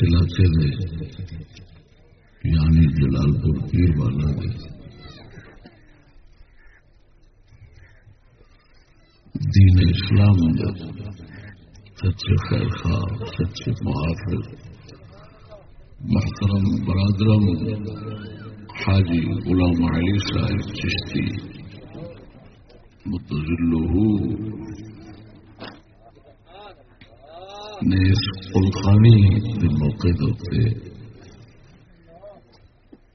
اس علاقے میں یعنی جلال پور پیر والا دے دین اسلام دے سچے خیر خواہ سچے محافظ محترم برادرم حاجی غلام علی صاحب چشتی متضلہ نے اس پلخانی کے موقع دے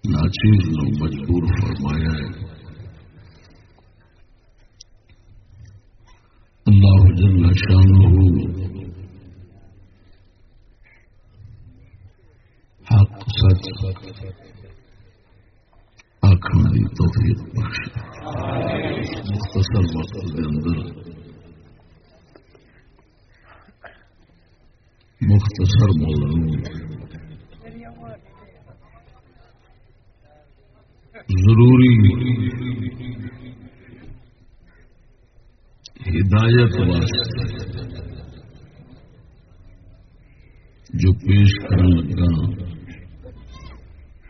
ناچیز نو مجبور فرمایا ہے۔ اللہ جل شانہ حق سچ آخر توفیق بخش مختصر وقت کے اندر مختصر موضوع ضروری ہدایت واسطے جو پیش کرنے لگا،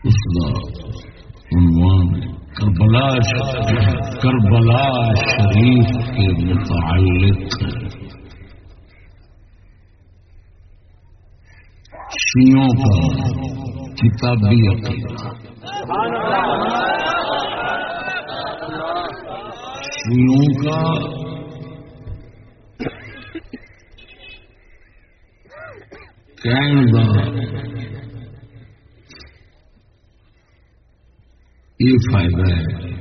اس کا عنوان کربلا کربلا شریف کے متعلق۔ ہے شیوں کا کتابی عقیدہ۔ شیوں کا کہنے کا یہ فائدہ ہے۔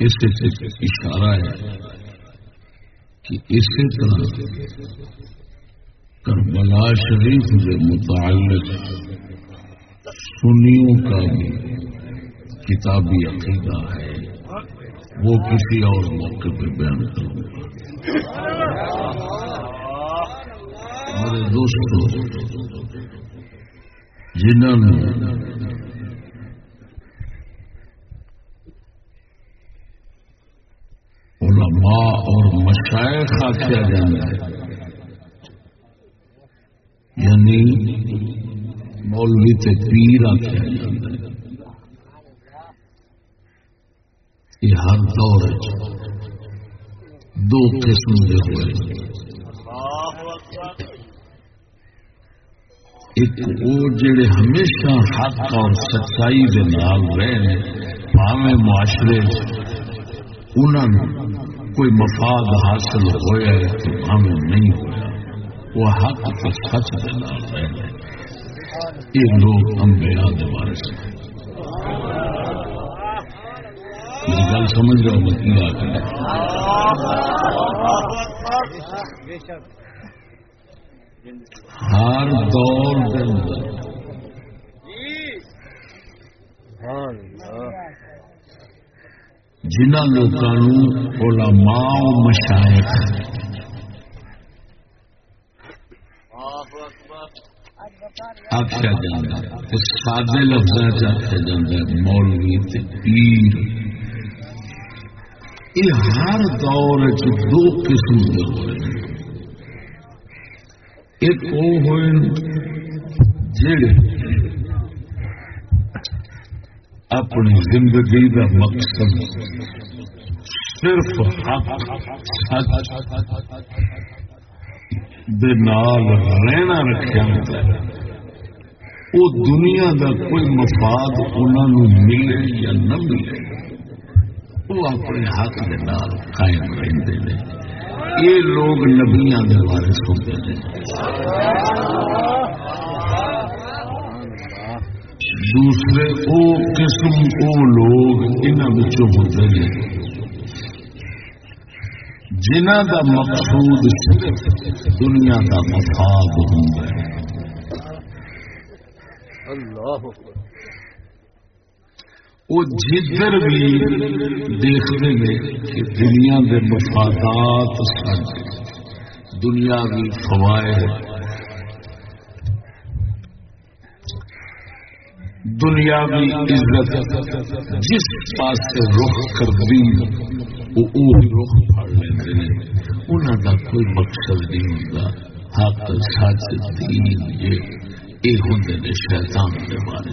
اس سے اشارہ ہے کہ اسی طرح کربلا شریف کے متعلق سنیوں کا بھی کتابی عقیدہ ہے۔ وہ کسی اور موقع پہ بیان کروں گا۔ میرے دوستوں جنہوں نے علماء اور مشائق آخیا جانا ہے یعنی مولوی تے پیر آخیا یہ ہر دور دو قسم کے ہوئے۔ ایک وہ جڑے ہمیشہ حق اور سچائی کے نال رہے پاوے معاشرے انہوں کوئی مفاد حاصل ہوا ہے تو پاوے نہیں ہوا وہ حق تو سچ کے یہ لوگ امبیا کے سے میری گل سمجھ رہا ہوں کی آ ہر دور کے اندر جنہ لوگوں علماء و مشائق آخیا جا سادے لفظ آخیا جا مولوی پیر۔ یہ ہر دور دو قسم کے ہوئے ایک وہ ہوئے جڑے اپنی زندگی کا مقصد صرف حق سچ دے نال رہنا رکھا ہوتا ہے۔ وہ دنیا کا کوئی مفاد انہوں ملے یا نہ ملے، وہ اپنے حق کے نال قائم رہتے ہیں یہ لوگ نبیا کے بارے سنتے ہیں دوسرے او قسم او لوگ انہوں ہوتے ہیں جنہ کا مقصود صرف دنیا کا مفاد ہوں اللہ وہ جدھر بھی دیکھتے ہیں کہ دنیا کے مفادات دنیا کی فوائد دنیا کی عزت جس پاس سے رخ کر دی وہ رخ پڑ لیتے ہیں۔ انہوں کا کوئی مقصد نہیں ہوتا۔ حق سچ دین یہ یہ ہوں شیطان کے بارے۔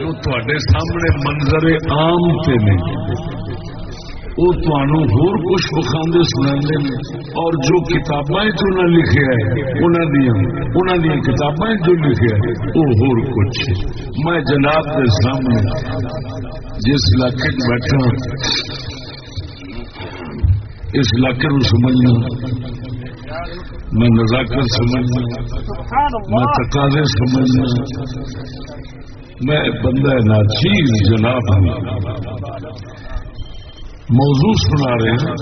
جو تے سامنے منظر عام سے نہیں وہ تمہوں ہور کچھ بخاندے سنا اور جو کتابیں چ لکھے ہے انہوں دیا کتابیں جو لکھے ہے وہ ہور کچھ۔ میں جناب کے سامنے جس علاقے بیٹھا اس علاقے کو سمجھنا۔ میں نزاکت سمجھنا میں تقاضے سمجھنا میں بندہ ناچیز جناب ہوں۔ موضوع سنا رہے ہیں۔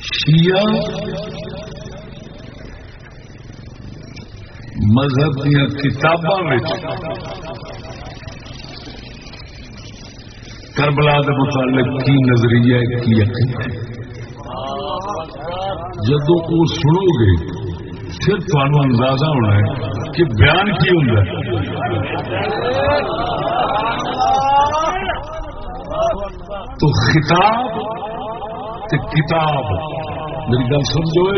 شیعہ مذہب دیا کتاباں کربلا کے متعلق کی نظریہ کی جدو وہ سنو گے، پھر تمہیں اندازہ ہونا ہے کہ بیان کی ہوں تو خطاب کتاب۔ میری گل سمجھو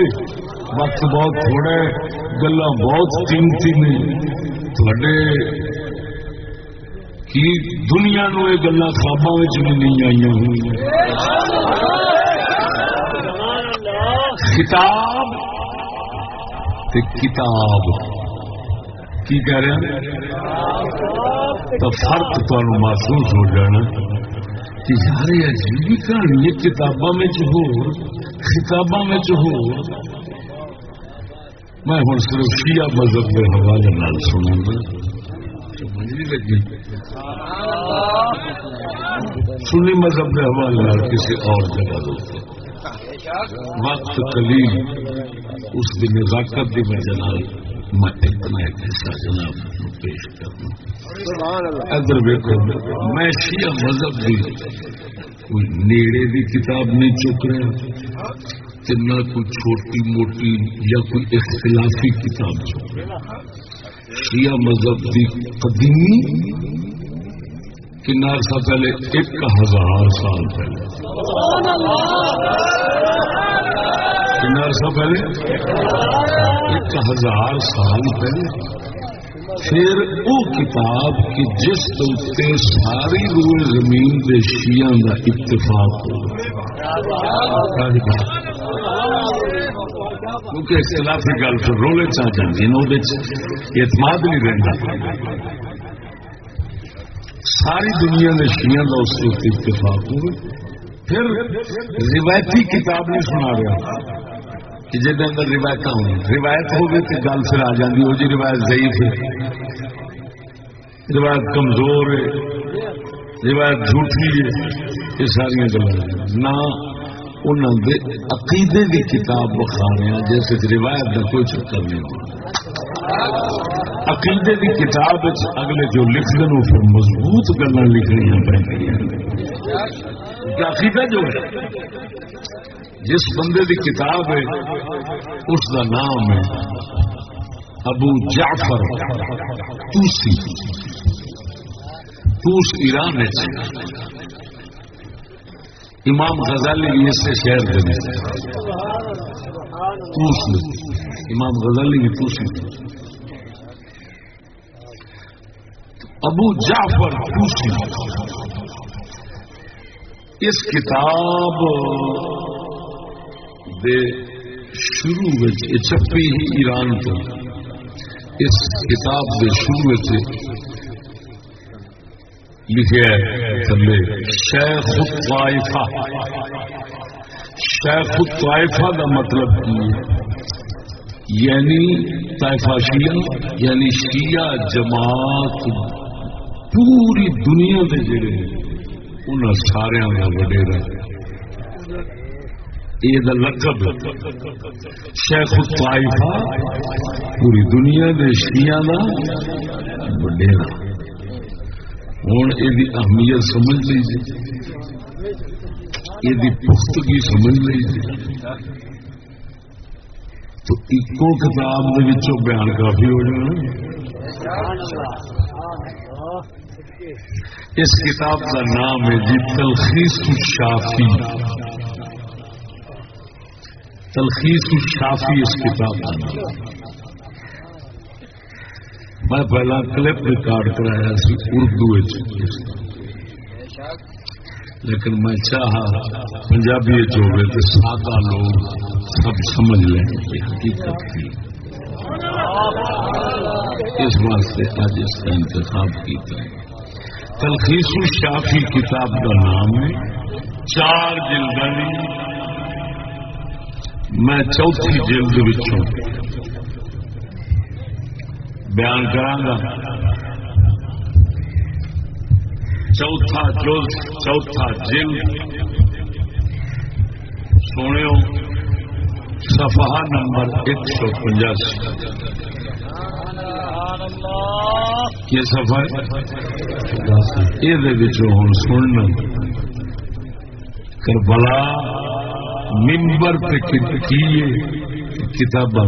وقت بہت تھوڑے گلا بہت قیمتی نے۔ تھوڑے کی دنیا نو یہ گلا خوابوں بھی نہیں آئی ہوئی خطاب تے کتاب کی کہہ رہے ہیں؟ تو فرق تمہیں محسوس ہو جانا کہ یار عجیب کہانی ہے، کتاباں میں ہو کتاباں میں ہو۔ میں ہوں صرف شیعہ مذہب کے حوالے نال سنوں۔ گا لگی سنی مذہب کے حوالے کسی اور جگہ دوست وقت کلیل اس کی نزاکت کی وجہ میں اتنا ایک حصہ جناب پیش کروں ادھر ویکو میں شیعہ مذہب کی کوئی نیڑے کی کتاب نہیں چک رہا نہ کوئی چھوٹی موٹی یا کوئی اختلافی کتاب چک رہا۔ شیعہ مذہب کی قدیمی کنار سا پہلے ایک ہزار سال پہلے عرصہ پہلے ایک ہزار سال پہلے پھر وہ کتاب کی جس طرح ساری روئے زمین کے شیعہ کا اتفاق ہو کیونکہ اختلافی گل تو رولے چاہ جاتی اعتماد نہیں رہتا ساری دنیا کے شیعہ کا اس اتفاق ہو پھر روایتی کتاب نہیں سنا رہا۔ کہ جن اندر روایت ہوں روایت ہوگی تو گل پھر آ جاتی وہ جی روایت ضعیف ہے۔ روایت کمزور ہے۔ روایت جھوٹھی ہے۔ یہ ساری گلیں نہ انہوں نے عقیدے کی کتاب بخا رہے ہیں جیسے روایت کا کوئی چکر نہیں ہو عقیدے کی کتاب اگلے جو لکھ دیں پھر مضبوط گلا لکھنی پہ عقیدہ جو ہے، جس بندے کی کتاب ہے، اس کا نام ہے ابو جعفر توسی توس ایران ہے امام غزالی اس سے شہر دے توس امام غزالی بھی توسی ابو جعفر توسی اس کتاب دے شروع چھپی ہی ایران تو۔ اس کتاب دے شروع لکھے تھلے شیخ الطائفہ۔ شیخ الطائفہ کا مطلب کی یعنی طائفہ شیعہ یعنی شیعہ جماعت پوری دنیا کے جڑے ان سارا کا وڈیرا۔ یہ لقب شیخ الطائفہ، پوری دنیا کے شیعہ کا وڈیرا۔ ہوں یہ اہمیت سمجھ لیجیے یہ پختگی سمجھ لیجیے تو ایکو کتاب بیان کافی ہو جانا۔ اس کتاب کا نام ہے جی تلخیص الشافی۔ تلخیص الشافی اس کتاب کا نام میں پہلا کلپ ریکارڈ کرایا سی اردو لیکن میں چاہا پنجابی ہوئے تو سادہ لوگ سب سمجھ لیں حقیقت کی اس واسطے آج اس کا انتخاب کیا تلخیص الشافی کتاب کا نام ہے۔ چار جلدانی میں چوتھی جلد بچوں بیان کرا چوتھا جلد چوتھا جلد۔ سونے صفحہ نمبر ایک سو پچاسی یہ سفا یہ ہوں سننا۔ کربلا ممبر پہ کی کتاباں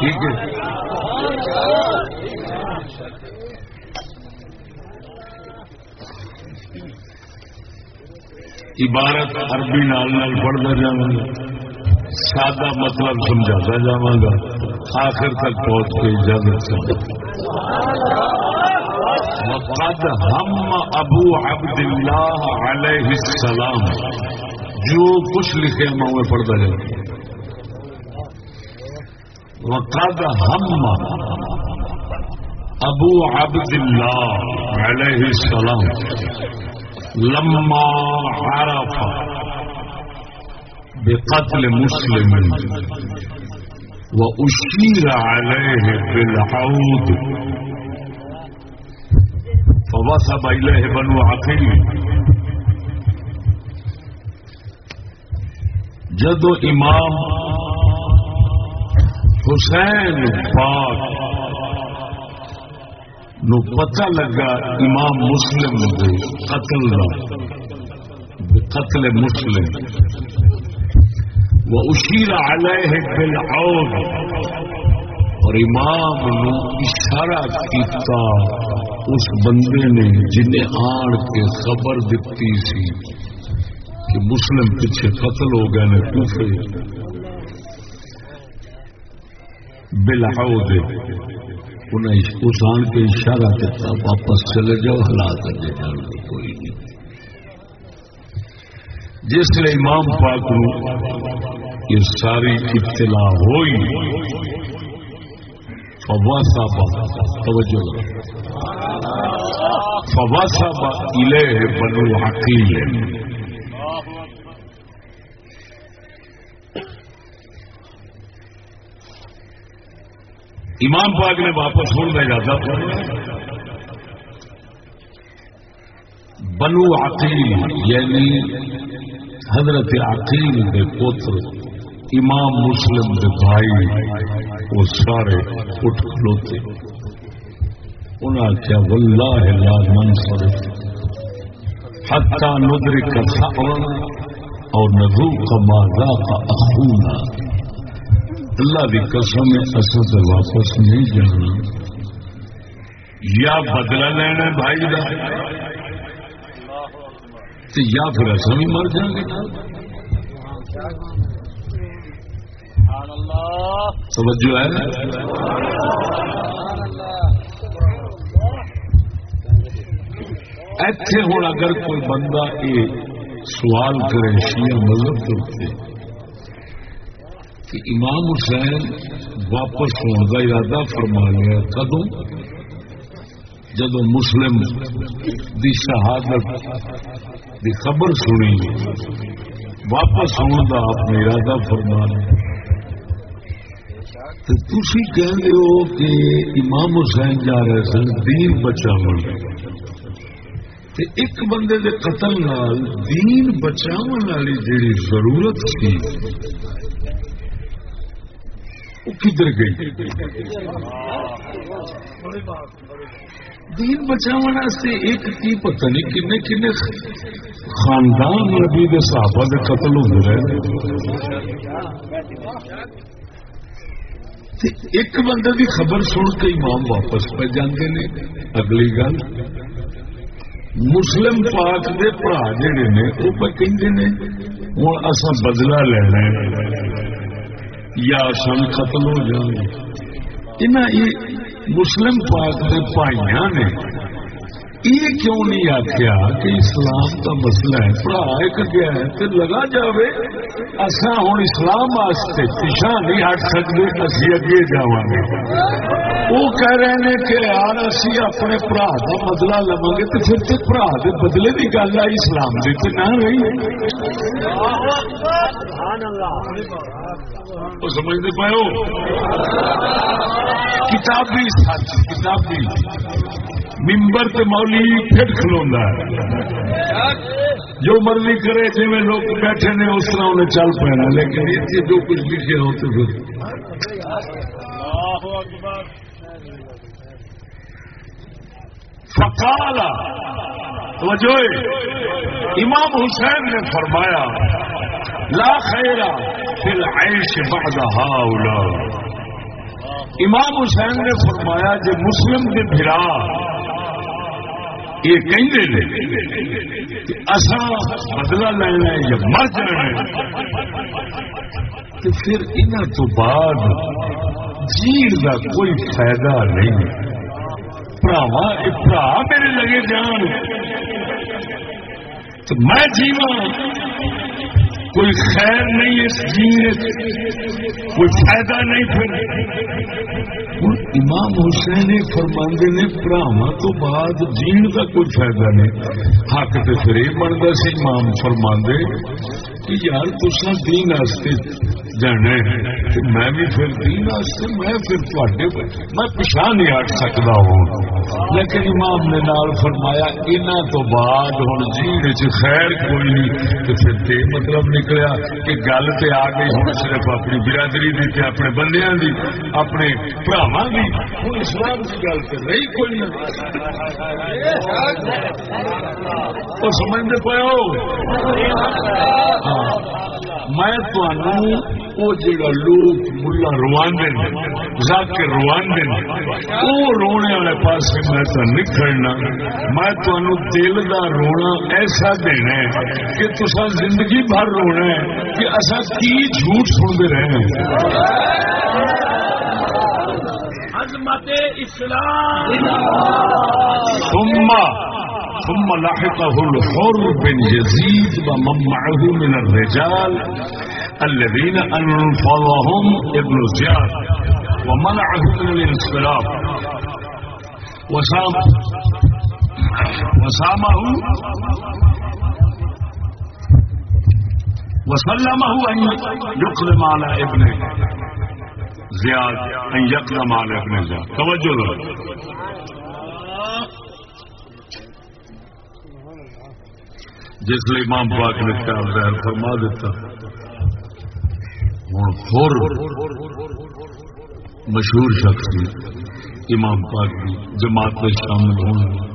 ٹھیک ہے۔ عبارت عربی نال نال پڑھتا جا سادہ مطلب سمجھاتا جا آخر تک پہنچ کے اجازت وقد ہم ابو عبد اللہ علیہ السلام، جو کچھ لکھے میں میں پڑھتا جا وقد ہم ابو عبد اللہ علیہ السلام لما عرف بقتل مسلم وأشير عليه بالعود فوثب إليه بنو عقيل. جدو امام حسین پاک نو پتہ لگا امام مسلم دے قتل دا قتل مسلم۔ وہ اشیر علیہ بالعود۔ اور امام نو اشارہ کیتا اس بندے نے جنہیں آن کے خبر دیتی سی کہ مسلم پیچھے قتل ہو گئے نے کوفے۔ بالعود۔ انہیں اسان کے اشارہ کرتا واپس چلے جاؤ حالات کوئی نہیں۔ جس نے امام پاک یہ ساری اطلاع ہوئی فوا صاحب توجہ فوا صاحب الے بنو حقیل امام پاک نے واپس ہونے کا اجازت بنو عقیل یعنی حضرت عقیل کے پوتر امام مسلم کے بھائی، وہ سارے اٹھ کھلوتے۔ انہیں آخیا واللہ لا منصر۔ حتی ندرک ثأرا اور نذوق ما ذاق اخونا۔ اللہ کی قسم اصل واپس نہیں جانا۔ یا بدلا لینا بھائی کا یا پھر اصل بھی مر جائیں گے۔ توجہ ہے۔ ایتھے ہوں اگر کوئی بندہ یہ سوال کرے، شیعہ مذہب کرتے کہ امام حسین واپس ہونے کا ارادہ فرما لیا کدو جب مسلم دی شہادت دی خبر سنی واپس ہونے کا آپ نے ارادہ فرما لیا تھی کہہ ہو کہ امام حسین جا رہے سن، دین بچا ایک بندے دے قتل نال دین بچاؤ والی جیڑی ضرورت تھی کدھر گئی؟ دین بچاؤ ایک کی پتہ نہیں کنے کنے خاندان نبی دے صحابہ دے قتل ہو رہے ایک بندے کی خبر سن کے امام واپس پہ جاندے نے۔ اگلی گل، مسلم پاک دے برا جڑے نے وہ پہ کہیں نے ہوں اصا بدلا لینا یا سن قتل ہو جائیں مسلم پاک کے بھائی نے یہ کیوں نہیں آخیا کہ اسلام کا مسئلہ ہے؟ پڑھا، ایک گیا ہے تو لگا جائے اصا ہوں اسلام واسطے پیچھا نہیں ہٹ سکتے اسی اگے جا گے وہ کہہ رہے ہیں کہ یار اسی اپنے برا کا بدلا لوا گے تو پھر تو برا کے بدلے کی گل آئی اسلام کی تو نہ رہی۔ سمجھتے پاؤ کتابی سچ کتابی ممبر تے مولی پھر کھلوا جو مرضی کرے جی میں لوگ بیٹھے نے اس طرح انہیں چل پینا لیکن اتنے جو کچھ لکھے ہو تو پھر۔ فکال وجہ امام حسین نے فرمایا لا خیرا پھر عیش بعد ہاؤ امام حسین نے فرمایا جو مسلم کے بھرا یہ کہ اصا بدلا لینا ہے یا مر جانا تو پھر انہوں تو بعد جیل کا کوئی فائدہ نہیں۔ براوا برا میرے لگے جان۔ تو میں جیوا کوئی خیر نہیں اس جینے کوئی فائدہ نہیں پھر۔ امام حسین فرماندے نے براہما تو بعد جین کا کوئی فائدہ نہیں. حق تو پھر یہ بنتا سی، امام فرماندے کہ یار تسا دین واسطے جانا میں بھی پھر دین واسطے، میں پھر تھوڑے میں پچھا نہیں ہٹ سکتا ہوں۔ لیکن امام نے نال فرمایا انہوں تو بعد ہوں جی خیر کوئی نہیں. تو پھر تے مطلب نہیں نکلیا کہ گل تے آ گئی، ہوں صرف اپنی برادری دی تے اپنے بندیاں دی، اپنے براواں دی۔ ہوں اسلام کی گل تو رہی کوئی نہیں سمجھتے پاؤ ہاں۔ میں وہ جڑا لوگ ملا روانے ذاکر روانے وہ رونے والے پاس میں تو نکلنا میں تمہوں دل کا رونا ایسا دینا ہے کہ تصا زندگی بھر رونا ہے کہ اصا کی جھوٹ سنتے رہے اسلام۔ ثم لحقه الحر بن يزيد ومن معه من الرجال۔ الذين انفضهم ابن زياد ومنعه من الانصراف وسام وسامه وسلمه ان يقدم على ابن زياد ان يقدم على ابن زياد. توجه له جس لیے امام پاک نے خیال فرما دیتا۔ ہوں ہور مشہور شخص امام پاک کی جماعت میں شامل ہونے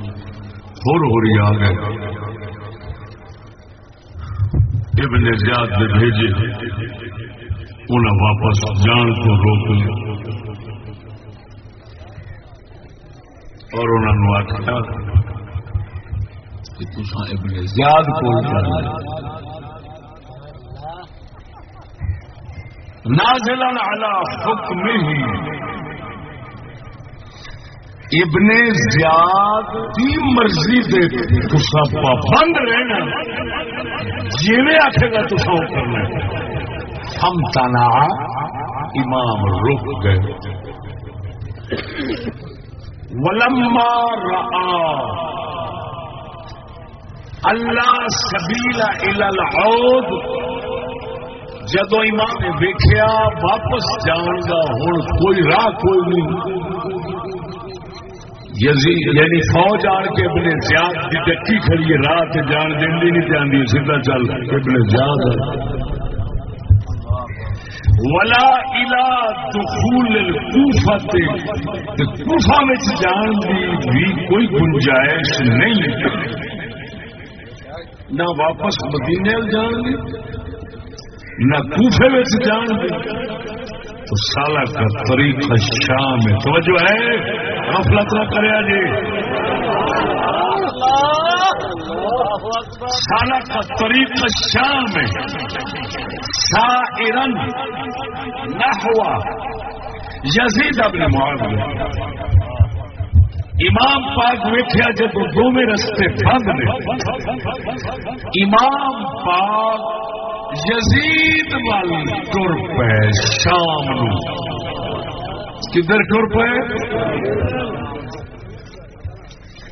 ہور ہو رہی آ گئے ابن زیاد نے بھیجے۔ انہیں واپس جان کو روک لیا۔ اور انہوں نے آخیا زیاد نازل على حکم ابن زیاد کی مرضی دے تسا پابند رہنا۔ جی آخے گا تو کرنا۔ ہم تنا امام رک گئے۔ ولما اللہ سبیلا العود۔ جدو امام نے ویخیا واپس جان کا ہوں کوئی راہ کوئی نہیں۔ یعنی فوج آن کے اپنے زیاد کی ڈکی کھڑی ہے، راہ سے جان دین نہیں جانتی سیدھا چل، ابن زیاد۔ ولا الا دخول الکوفہ کوفہ میں جان دی بھی کوئی گنجائش نہیں۔ نہ واپس مدینے جان دی۔ نہ کوفے میں جان دی تو سالہ کا طریقہ شام ہے۔ توجہ ہے۔ غفلت نہ کرے جی سالہ کا طریقہ شام ہے۔ سائرن نہ ہوا یزید ابن معاویہ امام پاک ویٹیا جب دونوں رستے بند نے۔ امام پاک یزید والی ٹر پہ شام کدھر ٹر پہ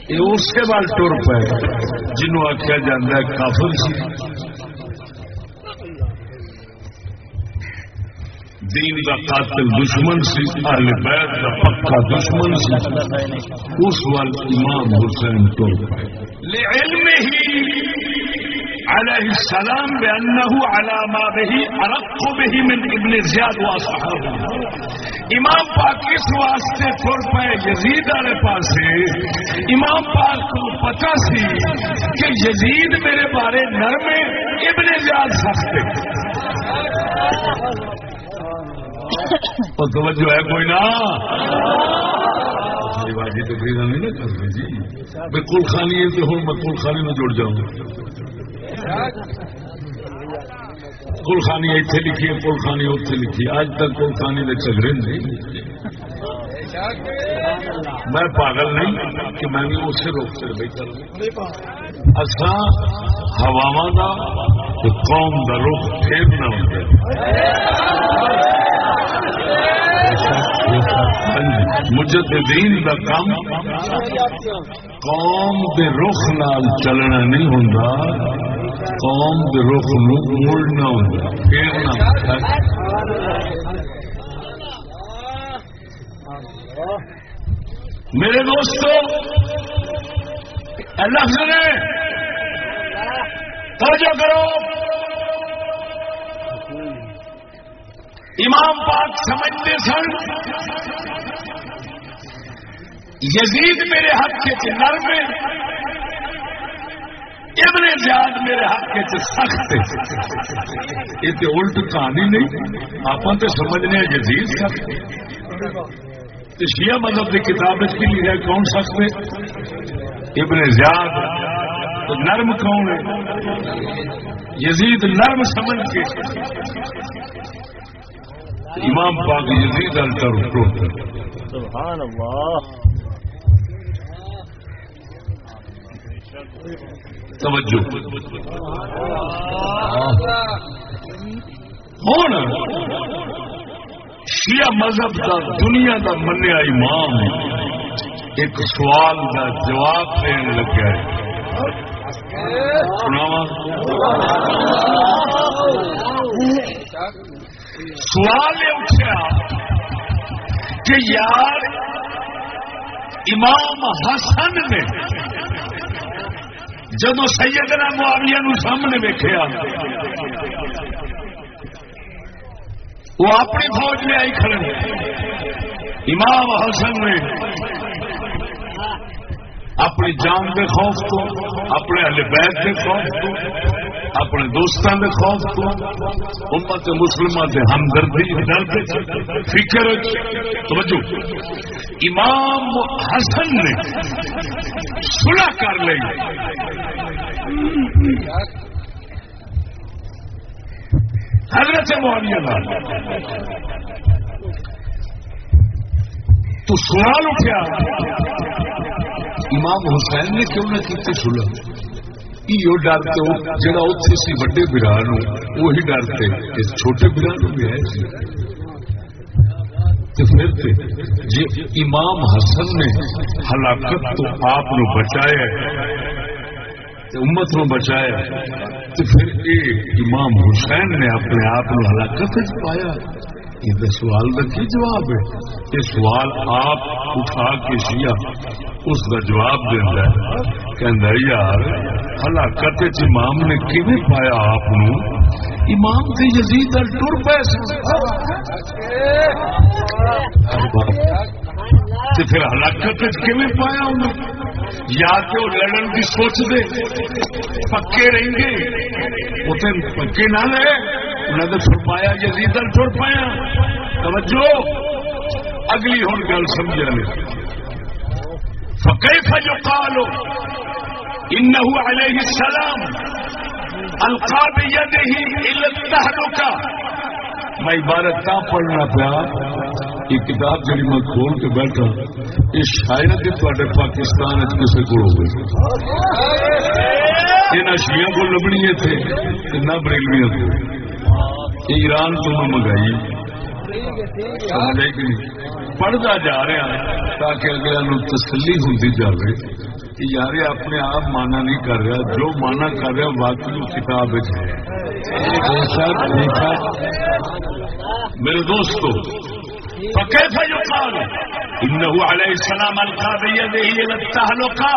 یہ اسی وال ٹر پہ جنوں آخیا جا کافر سی۔ دین کا قاتل دشمن سی، اہل بیت کا پکا دشمن سی۔ اس وال امام حسین تو لعلم ہی علیہ السلام بأنه على ما به ارق به من ابن زیاد واصحابه امام پاک اس واسطے تھوڑ پہ یزید والے پاسے، امام پاک کو پتا سی کہ یزید میرے بارے نرم ابن زیاد سخت توجہ ہے کوئی نہ نہیں کرتے جی۔ بالکل خالی ہے تو ہوں، میں کل خالی میں جڑ جاؤں۔ کل خانی اتنے لکھی ہے کل خانی اتنے لکھی آج تک کل خانی نے چگڑے نہیں میں پاگل نہیں کہ میں بھی اسے روک کر بیٹھا اصا ہوا قوم کا رخ پھیرنا ہوتا مجددین دا کام قوم دے رخ نال چلنا نہیں ہوں قوم دے رخ نو موڑنا ہوں پھیرنا میرے دوستو لفظ نے توجہ کرو۔ امام پاک سمجھتے سن، یزید میرے حق کے نرم ابن زیاد میرے حق کے سخت یہ تو الٹ کہانی نہیں آپ تو سمجھنے یزید سخت۔ شیعہ مذہب کی کتاب کی ہے، کون سخت ابن زیاد۔ تو نرم کون ہے؟ یزید نرم سمجھ کے۔ امام پاک یزید الٹر سبحان اللہ۔ توجہ۔ ہوں شیعہ مذہب کا دنیا کا منیا امام۔ ایک سوال کا جواب دین لگا ہے۔ سناوا سوال یہ اٹھا کہ یار امام حسن نے جب سیدنا معاویہ نو سامنے ویکیا وہ اپنی فوج میں آئی کھڑے۔ امام حسن نے اپنی جان کے خوف تو، اپنے بیت کے خوف تو اپنے دوستان کے خوف تو، امت مسلمان سے ہمدردی درد فکر توجہ۔ امام حسن نے سلا کر لی۔ حضرت معاویہ تو سوال اٹھا امام حسین نے کیوں نہ کیتے سلح یہ ڈرتے جڑا اتنے سی وڈے برا وہی ڈرتے اس چھوٹے برا بھی ہے تو پھر جی امام حسن نے ہلاکت تو آپ نو بچایا امت نو بچایا تو پھر یہ امام حسین نے اپنے آپ کو ہلاکت پایا یہ سوال کا کی جواب ہے یہ سوال آپ اٹھا کے سیا اس کا جواب دینا کہ یار، ہلاکت امام نے کیون پایا آپ امام سے یزید ٹر پے پھر ہلاکت کیون پایا انہیں یا تو لڑن کی سوچ دے۔ پکے رہیں گے۔ وہ پکے نہ لے۔ انہیں تو فرمایا، یزید ٹر پایا توجہ! اگلی ہوں گل سمجھا لے فكيف يقال إنه عليه السلام القى بيده إلى التهلكة؟ میں عبارت تا پڑھنا پیا یہ کتاب جی میں کھول کے بیٹھا، یہ شاید تے پاکستان کسی کو ہو گئی۔ یہ نہ شیعہ کو لبنی تھے، نہ بریلویاں کو ایران تو میں منگائی۔ پڑھتا جا رہا تاکہ اگلے تسلی ہوتی جائے کہ یار اپنے آپ مانا نہیں کر رہا، جو مانا کر رہا واقعی کتاب ہے۔ میرے دوستو فكيف يقال انه عليه السلام القى بيده الى التهلكه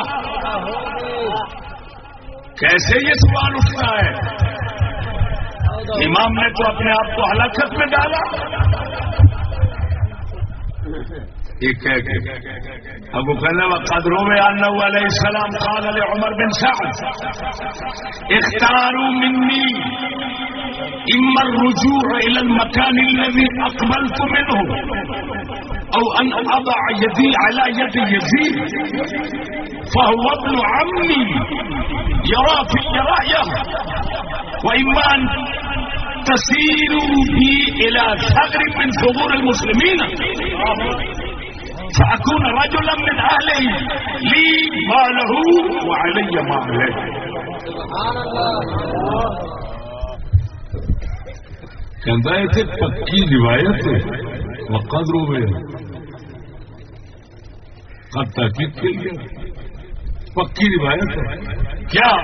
کیسے یہ سوال اٹھتا ہے؟ إمام نے تو اپنے آپ کو ہلاکت میں ڈالا أبو خلا قدروں میں آنا ہوا علیہ السلام قال علیہ عمر بن سعد اختاروا منی إما الرجوع إلى المكان الذي أقبلت منه أو أن أضع يدي على يد يزيد فهو ابن عمي يرى في الرايه وإما أن تسيروا بي الى ثغر من ثغور المسلمين فاكون رجلا من اهله لي ما له وعلي ما عليه کہتا ہے کہ پکی روایت وقت رو گئے قد تحقیق کے لیے پکی روایت ہے۔ کیا؟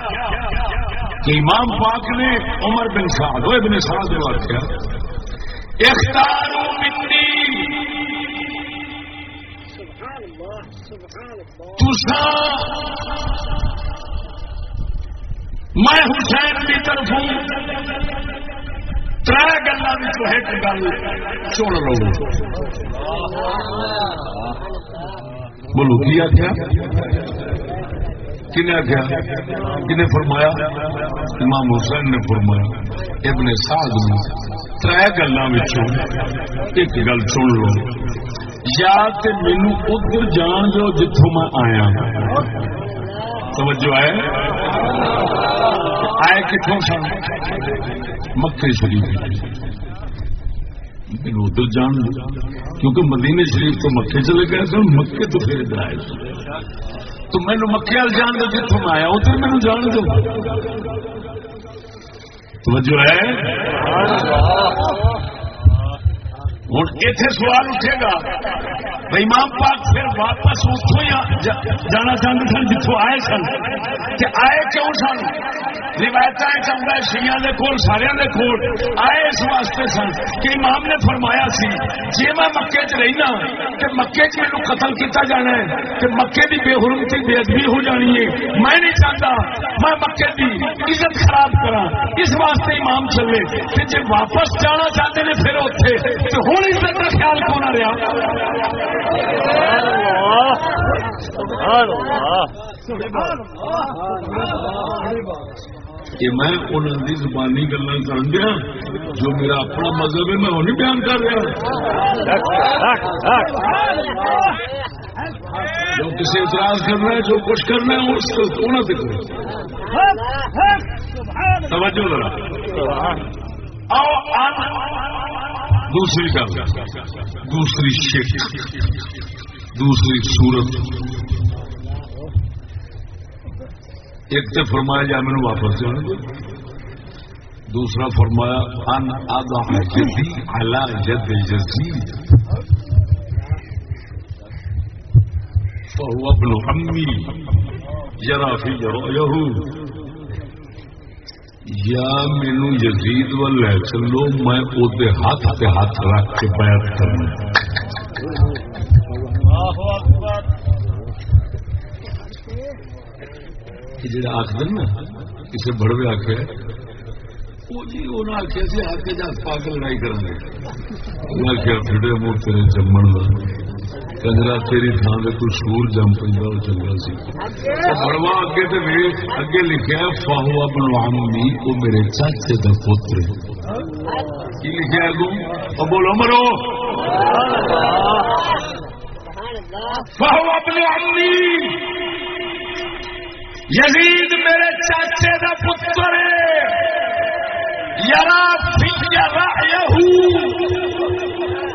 کہ امام پاک نے عمر بن سعد ابن سعد نے واقعہ اختار میں حسین کی طرف ہوں۔ تر گلا ایک گل چن لو۔ بولو کیا کیا کنے آخیا کنے فرمایا؟ امام حسین نے فرمایا، ابن سعد نے تر گلوں ایک گل سن لو۔ یا تو مینو ادھر جان دو جتوں میں آیا۔ توجہ آئے؟ آئے کتوں سن؟ مکے شریف۔ ادھر جان دو کیونکہ مدینے شریف تو مکے چلے گئے تھے مکے تو پھر ادھر آئے تو مینو مکے وال جان دو جتوں میں آیا ادھر مینو جان دو توجہ ہے؟ ہوں۔ اتنے سوال اٹھے گا۔ بھائی امام پاک پھر واپس اتوں ہی جانا چاہتے سن جتوں آئے سن؟ کہ آئے کیوں سن؟ روایت چلتا ہے شیا کول سارے کول آئے اس واسطے سن کہ امام نے فرمایا سی جی میں مکے چ رہنا کہ مکے چ میرے قتل کیا جانا ہے کہ مکے کی بے حرمتی، بے ادبی ہو جانی ہے۔ میں نہیں چاہتا، میں مکے کی عزت خراب کرا اس واسطے امام چلے کہ جی واپس جانا چاہتے ہیں پھر اتنے تو ہوں عزت کا خیال رہا کہ میں انہوں کی زبانی گلا کر دیا جو میرا اپنا مذہب ہے میں وہ نہیں بیان کر رہا۔ جو کسی اعتراض کرنا ہے جو کچھ کرنا ہے اس کو انہوں سے کرو توجہ ذرا۔ دوسری گل، دوسری شک، دوسری صورت۔ ایک تو فرمایا جا میرے واپس جانے دوسرا فرمایا، ان آدھا جدی جد جزی فهو ابن عمي يرى في رؤيه یا مینو یزید و لے چلو میں وہ ہاتھ سے ہاتھ رکھ کے بیعت کرنا۔ جڑا آخر نا کسی بڑوے آخر جی انہیں آخیا سی آگے جا پا کے لڑائی کریں گے آخیا پھڑے منہ تیرے جمن کا کنجرا تیری تھان سے کوئی سور جم پہ چنگا سی۔ بڑوا اگے تو ویخ اگے لکھا فاہوا بنوانی وہ میرے چاچے کا پوتر کی لکھا ہے بولو مرو فاہوا بنوانی یزید میرے چاچے کا پتر یار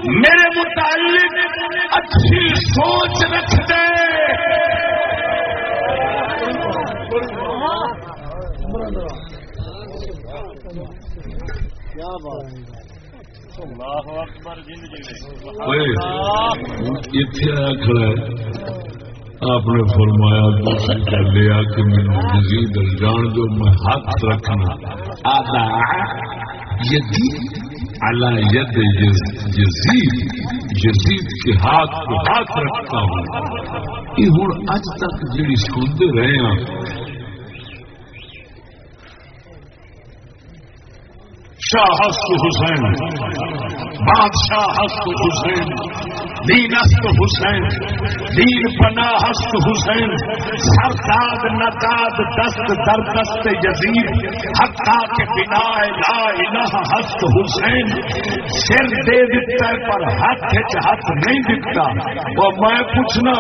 میرے متعلق اچھی سوچ رکھ دے۔ آپ نے فرمایا دوسری یہ کہ مجھے جزید جان جو میں ہاتھ رکھنا۔ آدھا۔ یدی اللہ ید یزید یزید کے ہاتھ کو ہاتھ رکھتا ہوں۔ یہ ہوں اج تک جی سنتے رہے ہیں شاہ ہست حسین، بادشاہ ہست حسین دین است حسین، دین پنا ہست حسین، سرداد نداد دست در دست یزید حقا کے بنا لا الہ ہست حسین، سر دے دیتا ہے پر ہاتھ ہاتھ نہیں دکھتا وہ میں پوچھنا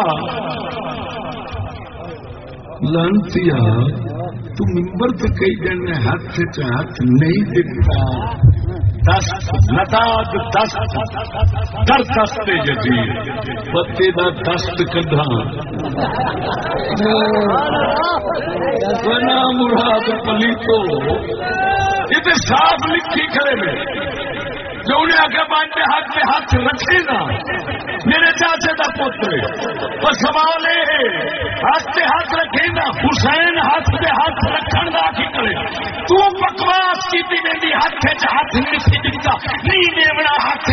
لانتی تو ممبر تو کئی جن ہاتھ ہاتھ نہیں دکھتا۔ دست نداد دست، در دست جدی پتے دا دست کدھا بنا مراد پلی تو یہ صاف لکھی کرے میں جو انہیں آگے بات کے ہاتھ میں ہاتھ رکھے گا میرے چاچے کا پتر وہ سوال یہ ہاتھ سے ہاتھ رکھے گا، حسین ہاتھ سے ہاتھ رکھن کا کی کرے؟ تو بکواس کی بھی نہیں ہاتھ ہاتھ نہیں سی دکھتا نہیں دیونا، ہاتھ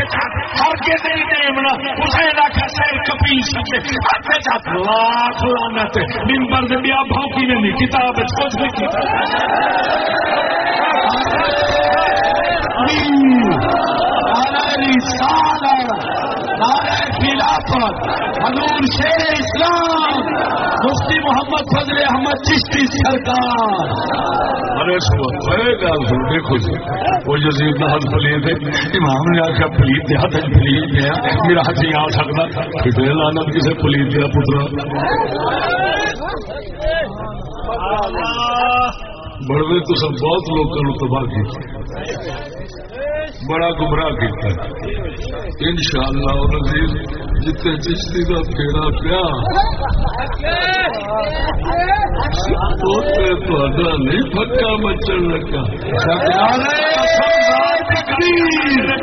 ہر کے نہیں دیونا۔ حسین آخر سیر کپی سکے ہاتھ ہاتھ لاکھ لانا نمبر دیا بھوکی نے نہیں، کتاب کچھ نہیں کتاب حضور شیر اسلام مفتی محمد فضل احمد چشتی سرکار ارے گل سن دیکھو جی وہ پلیت ہے امام نے آخر پلیت دیا پلیت دیا میرا نہیں آ سکتا لانت کسی پلیت دیا پترا بڑوے تو سب بہت لوگوں تباہ کی بڑا گمراہ کیا ان شاء اللہ جتنے چشتی کا پھیرا پیا نہیں پکا مچن لگا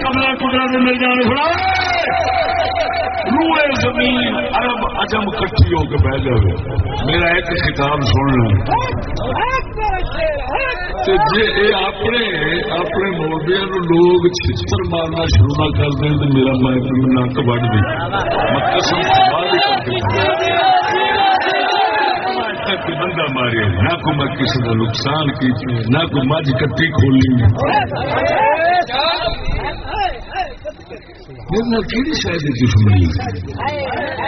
کمرہ کمرہ مل جانے روئے زمین ارب اجم کٹھی ہو کے بہ جائے میرا ایک کتاب سن لیں سننا جی اپنے اپنے موڈیا لوگ چھتر مارنا شروع نہ کر دیں تو میرا میں نک بڑھ دیں بندہ مارے نہ کو میں کسی کا نقصان کی نہ کوئی مجھ کٹی کھولی کہڑی شاید دشمنی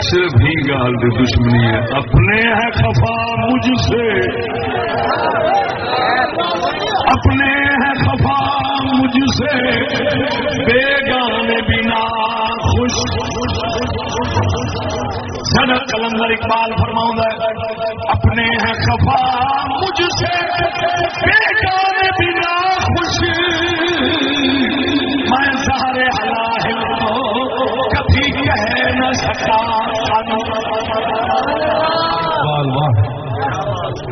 صرف ہی گال دشمنی ہے اپنے ہے خفا مجھ سے اپنے ہے خفا مجھ سے بے گانے بنا خوش۔ سر کلندر اقبال فرماؤں اپنے ہیں خفا مجھ سے بے گانے بنا خوش۔ میں سارے حلال کبھی کہہ نہ سکا۔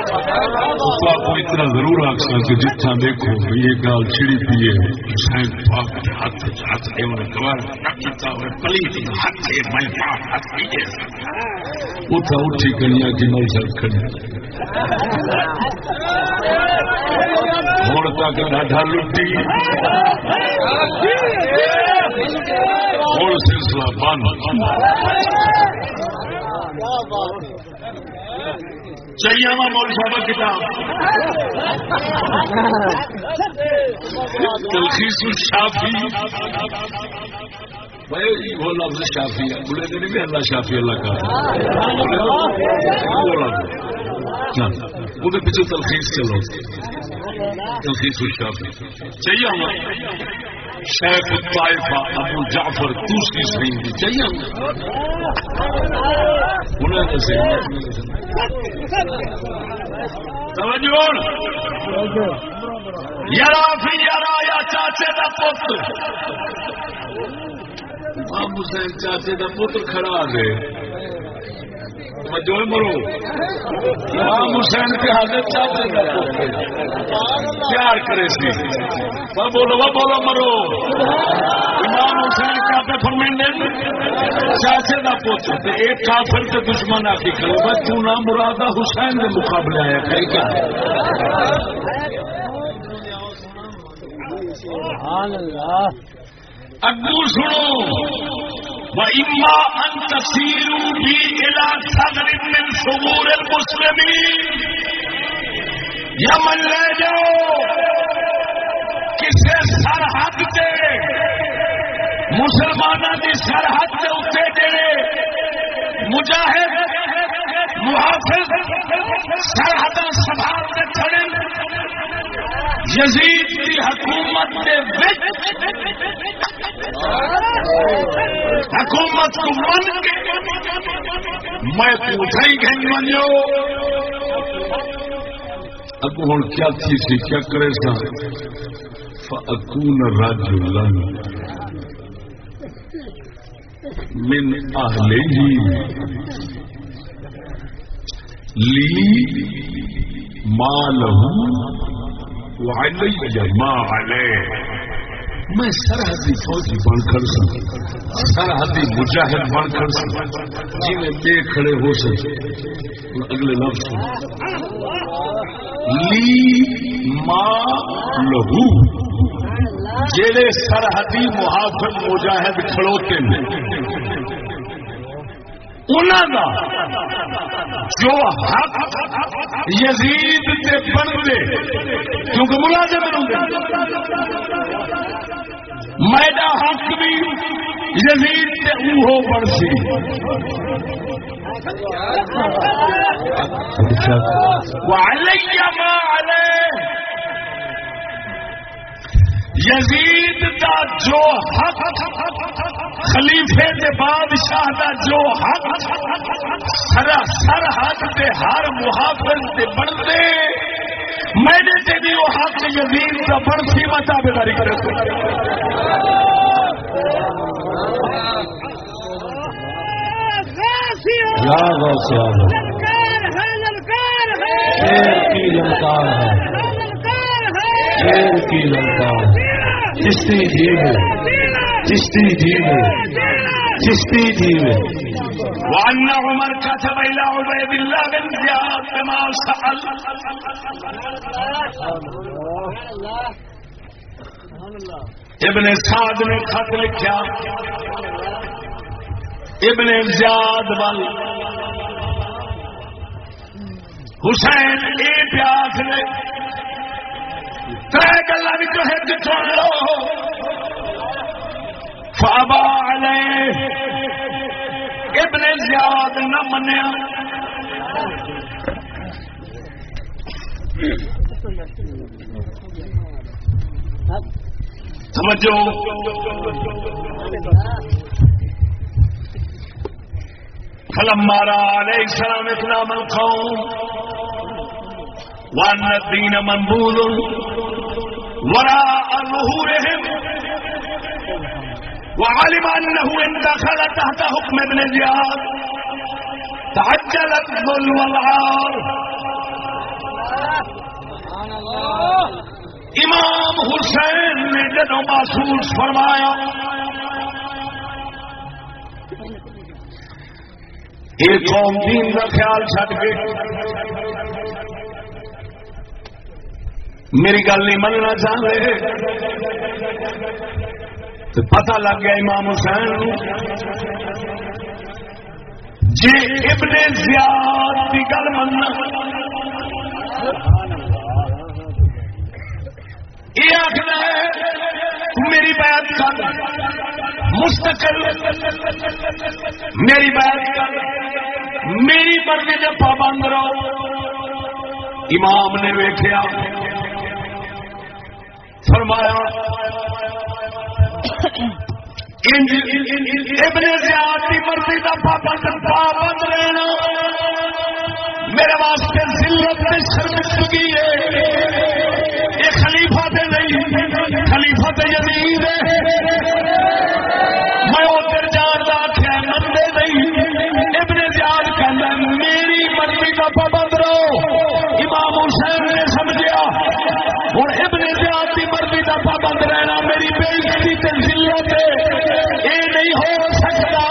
سوں آپ کو اتنا ضرور آخ سا کہ جتنا دیکھو، یہ گال چھڑی پیے حسین پاک ہاتھ ہاتھ پلی ہاتھ اٹھا، اٹھی کنیا کی مل سر کھڑی۔ ہوں تک ڈاڈا لٹی ہوں سلسلہ بند۔ چاہیے ہمارا مول صاحب کتاب۔ تلخیص الشافی۔ وہ لفظ شافی ہے۔ بڑے دن بھی اللہ شافی اللہ کا وہ پیچھے تلخیص چلو۔ تلخیص الشافی۔ چاہیے شیخ الطائفہ ابو جعفر دوسری سرین کی چاہیے انہیں یارا پھر یارا یا چاچے کا پتر۔ امام حسین چاچے کا پتر کھڑا گئے امام حسین کے حاضر پیار کرے سی. بولو بولو مرو. امام حسین کیا پہ فرمائیں چاچے کا پوچھ ایک کافر کے دشمن آ کے کھڑے بس تو نہ مرادہ حسین کے مقابلے آیا کہیں کیا؟ اگو سنو۔ وإما أن تسيروا بي إلى صدر من صدور المسلمين یا من لے جاؤ کسی سرحد سے مسلمانوں کی سرحد کے اتنے جڑے مجاہد محافظ سرحد سنبھالتے کھڑے یزید کی حکومت کے حکومت کو من کے میں پوچھا ہی گھن منو اگو ہوں کیا تھی سی، کیا کرے سا؟ اکون راج لن من اہل ہی لی مال ما علیہ میں سرحدی فوجی بن کر سکوں سرحدی مجاہد بن کر سکوں جی میں بے کھڑے ہو سکے اگلے لفظ لی ما لہو جیڑے سرحدی محافظ مجاہد کھڑوتے ہیں۔ جو حق یزید کے بنتے کیونکہ ملازم میڈا حق بھی یزید سے اوہو بڑھ سی۔ یزید کا جو حق خلیفے کے بادشاہ کا جو حق سر سرحد کے ہر محافظ سے بڑھتے میرے سے بھی وہ حق یزید کا بڑھ سی متا بیداری کرے کی للکار ہے۔ شیر کی للکار چشتی جیل چشتی جیل چشتی جیل وأن عمر كتب إلى عبيد الله بن زياد بما سأل ابن سعد نے خط لکھا۔ ابن زیاد بل حسین، اے پیاس نے تر گلا جو ہے لو فابا علیہ ابن زیاد نہ منیا۔ سمجھو؟ فلما را عليه السلام اسلام القوم وان الدين منبوذ وراء ظهورهم. وعلم أنه إن دخل تحت حكم ابن زياد تعجلت الظلم والعار إمام حسین نے جدو محسوس فرمایا یہ قوم دین کا خیال چڈ کے میری گل نہیں مننا چاہتے۔ تو پتا لگ گیا امام حسین جی ابن زیاد کی گل مننا۔ یہ آخر ہے، میری بات کر۔ مستقل۔ میری بات کر۔ میری مرضی کے پابند رہو۔ امام نے ویخیا فرمایا ابن زیاد کی مرضی کا پابند پابند رہنا، میرے واسطے ذلت شرمندگی ہے۔ یہ خلیفہ تے نہیں، خلیفہ تے یزید ہے۔ میں ادھر جان کا آخیا مندے نہیں۔ ابن زیاد کہنا میری مرضی کا پابند رہو امام حسین نے سمجھا ہوں ابن زیاد کی مرضی کا پابند رہنا، میری بےزتی تے ذلت ہے۔ یہ نہیں ہو سکتا۔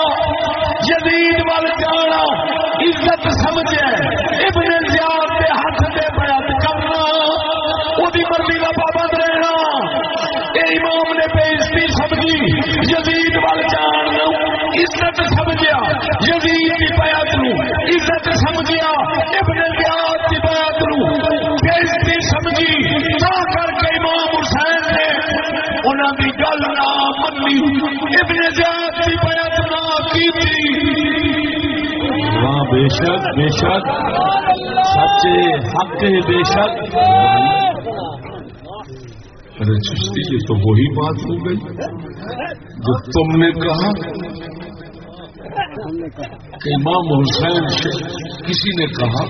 جدید وال جانا، عزت سمجھے۔ ابن زیاد کے ہاتھ سے بیعت کرنا۔ وہی مرضی کا پابند رہنا۔ اے امام نے بےزتی سمجھی۔ جدید وال جان عزت سمجھا جدید کی بیعت ابن زیاد کی بیعت نہ کی بے شک بے شک۔ سچے، حق بے شک۔ ارے چشتی، یہ تو وہی بات ہو گئی جو تم نے کہا کہ امام حسین سے کسی نے کہا،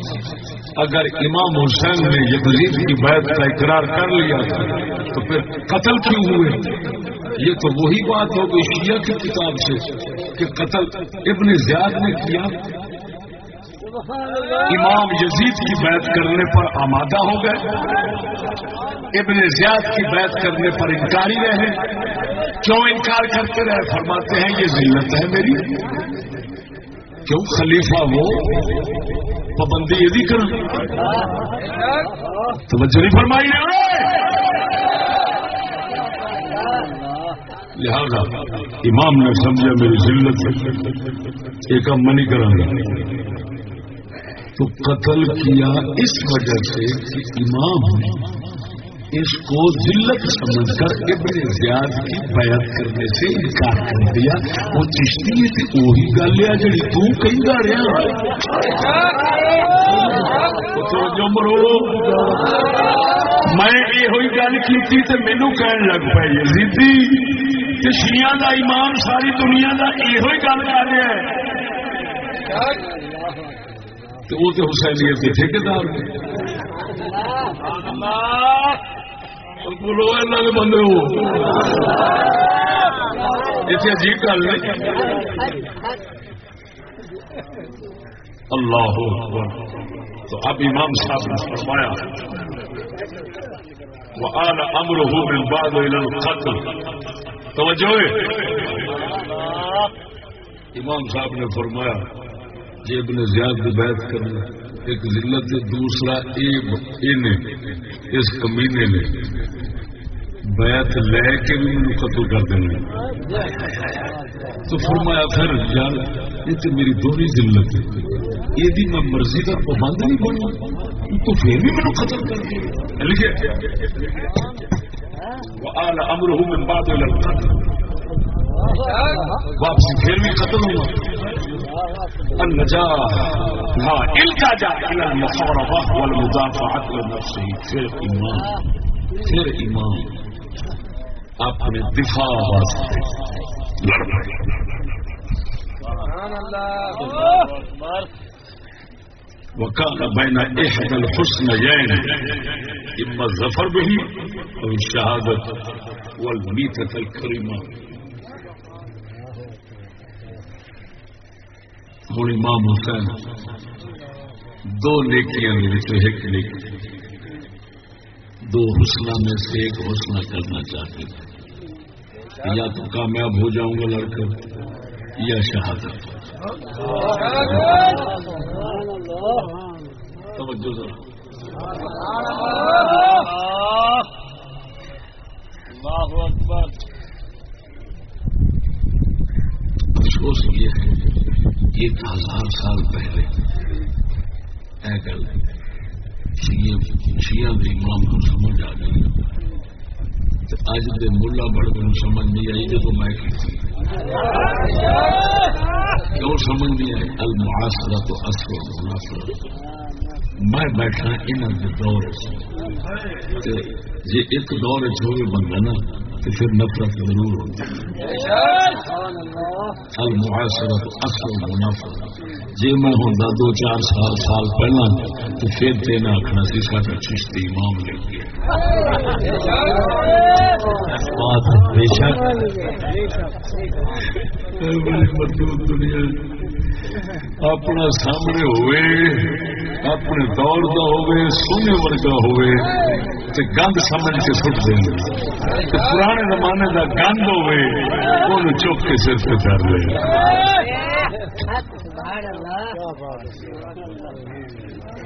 اگر امام حسین نے یزید کی بیعت کا اقرار کر لیا تھا تو پھر قتل کیوں ہوئے؟ یہ تو وہی بات ہو گئی شیعہ کی کتاب سے کہ قتل ابن زیاد نے کیا۔ امام یزید کی بیعت کرنے پر آمادہ ہو گئے۔ ابن زیاد کی بیعت کرنے پر انکاری رہے۔ کیوں انکار کرتے رہے؟ فرماتے ہیں، یہ ذلت ہے میری۔ کیوں خلیفہ وہ؟ پابندی یہ کر توجہ نہیں فرمائی۔ لہذا امام نے سمجھا میری ذلت ایک کام منی کروں گا تو قتل کیا اس وجہ سے کہ امام اس کو ذلت سمجھ کر ابن زیاد کی بیعت کرنے سے انکار کر دیا۔ وہ چشتی تھی وہی گل ہے جی تھی رہا مرو، میں یہ گل کی مینو کہن لگ پی یزیدی شیعہ دا امام ساری دنیا دا یہ گل کر رہا ہے۔ تو وہ تو حسینیت کے ٹھیکار بولو ایسا کے بندے ہو۔ اتنے عجیب گل نہیں اللہ تو اب امام صاحب نے فرمایا وآل امره امر ہو من بعد قتل توجہ امام صاحب نے فرمایا جی ابن زیاد کی بیعت کرنا ایک ذلت دوسرا اے نے اس کمینے نے۔ بیعت لے کے بھی مجھے قتل کر دینا تو فرمایا پھر یار، یہ تو میری دونوں ذلت ہے۔ یہ میں مرضی کا پابند نہیں بننا تو پھر بھی میرے قتل کر دیا۔ لکھے امر ہوں من بعد واپسی پھر بھی قتل ہوا۔ النجاح ہاں التجا الى المحاربه والمدافعه عن نفسه پھر ایمان۔ پھر ایمان۔ اپنے دفاع واسطے وكان بين إحدى الحسنيين إما الظفر به أو الشهادة والميتة الكريمة ہوں امام حسین، دو نیکیاں ایک نیکی دو حسنہ میں سے ایک حسنہ کرنا چاہتے تھے یا تو کامیاب ہو جاؤں گا لڑکا یا شہادت۔ توجہ ذرا۔ افسوس یہ ہے ایک ہزار سال پہلے اے گل شیعہ کے امام کو سمجھ آ گئی۔ اج دے ملا بڑے کو سمجھ نہیں آئی جب میں کیوں سمجھ نہیں آئی؟ المعاصرہ تو اصل مناسب میں بیٹھا ان دور جی ایک دور چوبی بندہ نا تو پھر نفرت ضرور ہوتی المعاصرت اصل منافع جی میں ہوں دو چار سال سال پہلا تو پھر تین آخنا سی سا چشتی امام لے گیا بے شک. دنیا اپنا سامنے ہوئے، اپنے دور کا ہوئے، سونے ورگا ہوئے، تے گند سمجھ کے سٹ دیں۔ پرانے زمانے کا گند ہوئے وہ چک کے سر پہ کر لے۔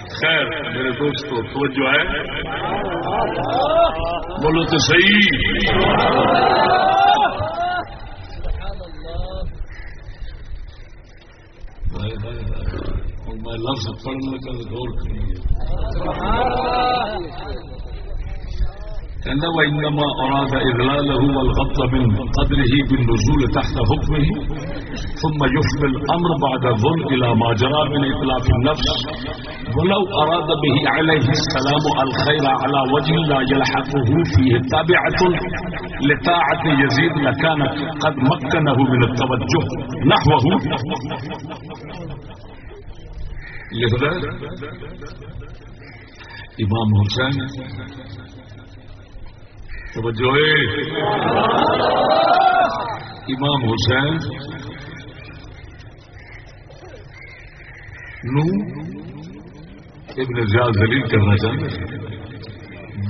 خیر، میرے دوستو، توجہ ہے۔ بولو تو صحیح۔ میں لفظ پڑھنے کا غور وإنما أراد إذلاله والغض من قدره بالنزول تحت حكمه ثم يفضي الأمر بعد ظل إلى ما جرى من إطلاق النفس. ولو أراد به عليه السلام الخير على وجه لا يلحقه فيه تابعة لطاعة يزيد لكانت قد مكنه من التوجه نحوه. لکھ إمام حسین توجہ امام حسین نو ابن زیاد ذلیل کرنا چاہتے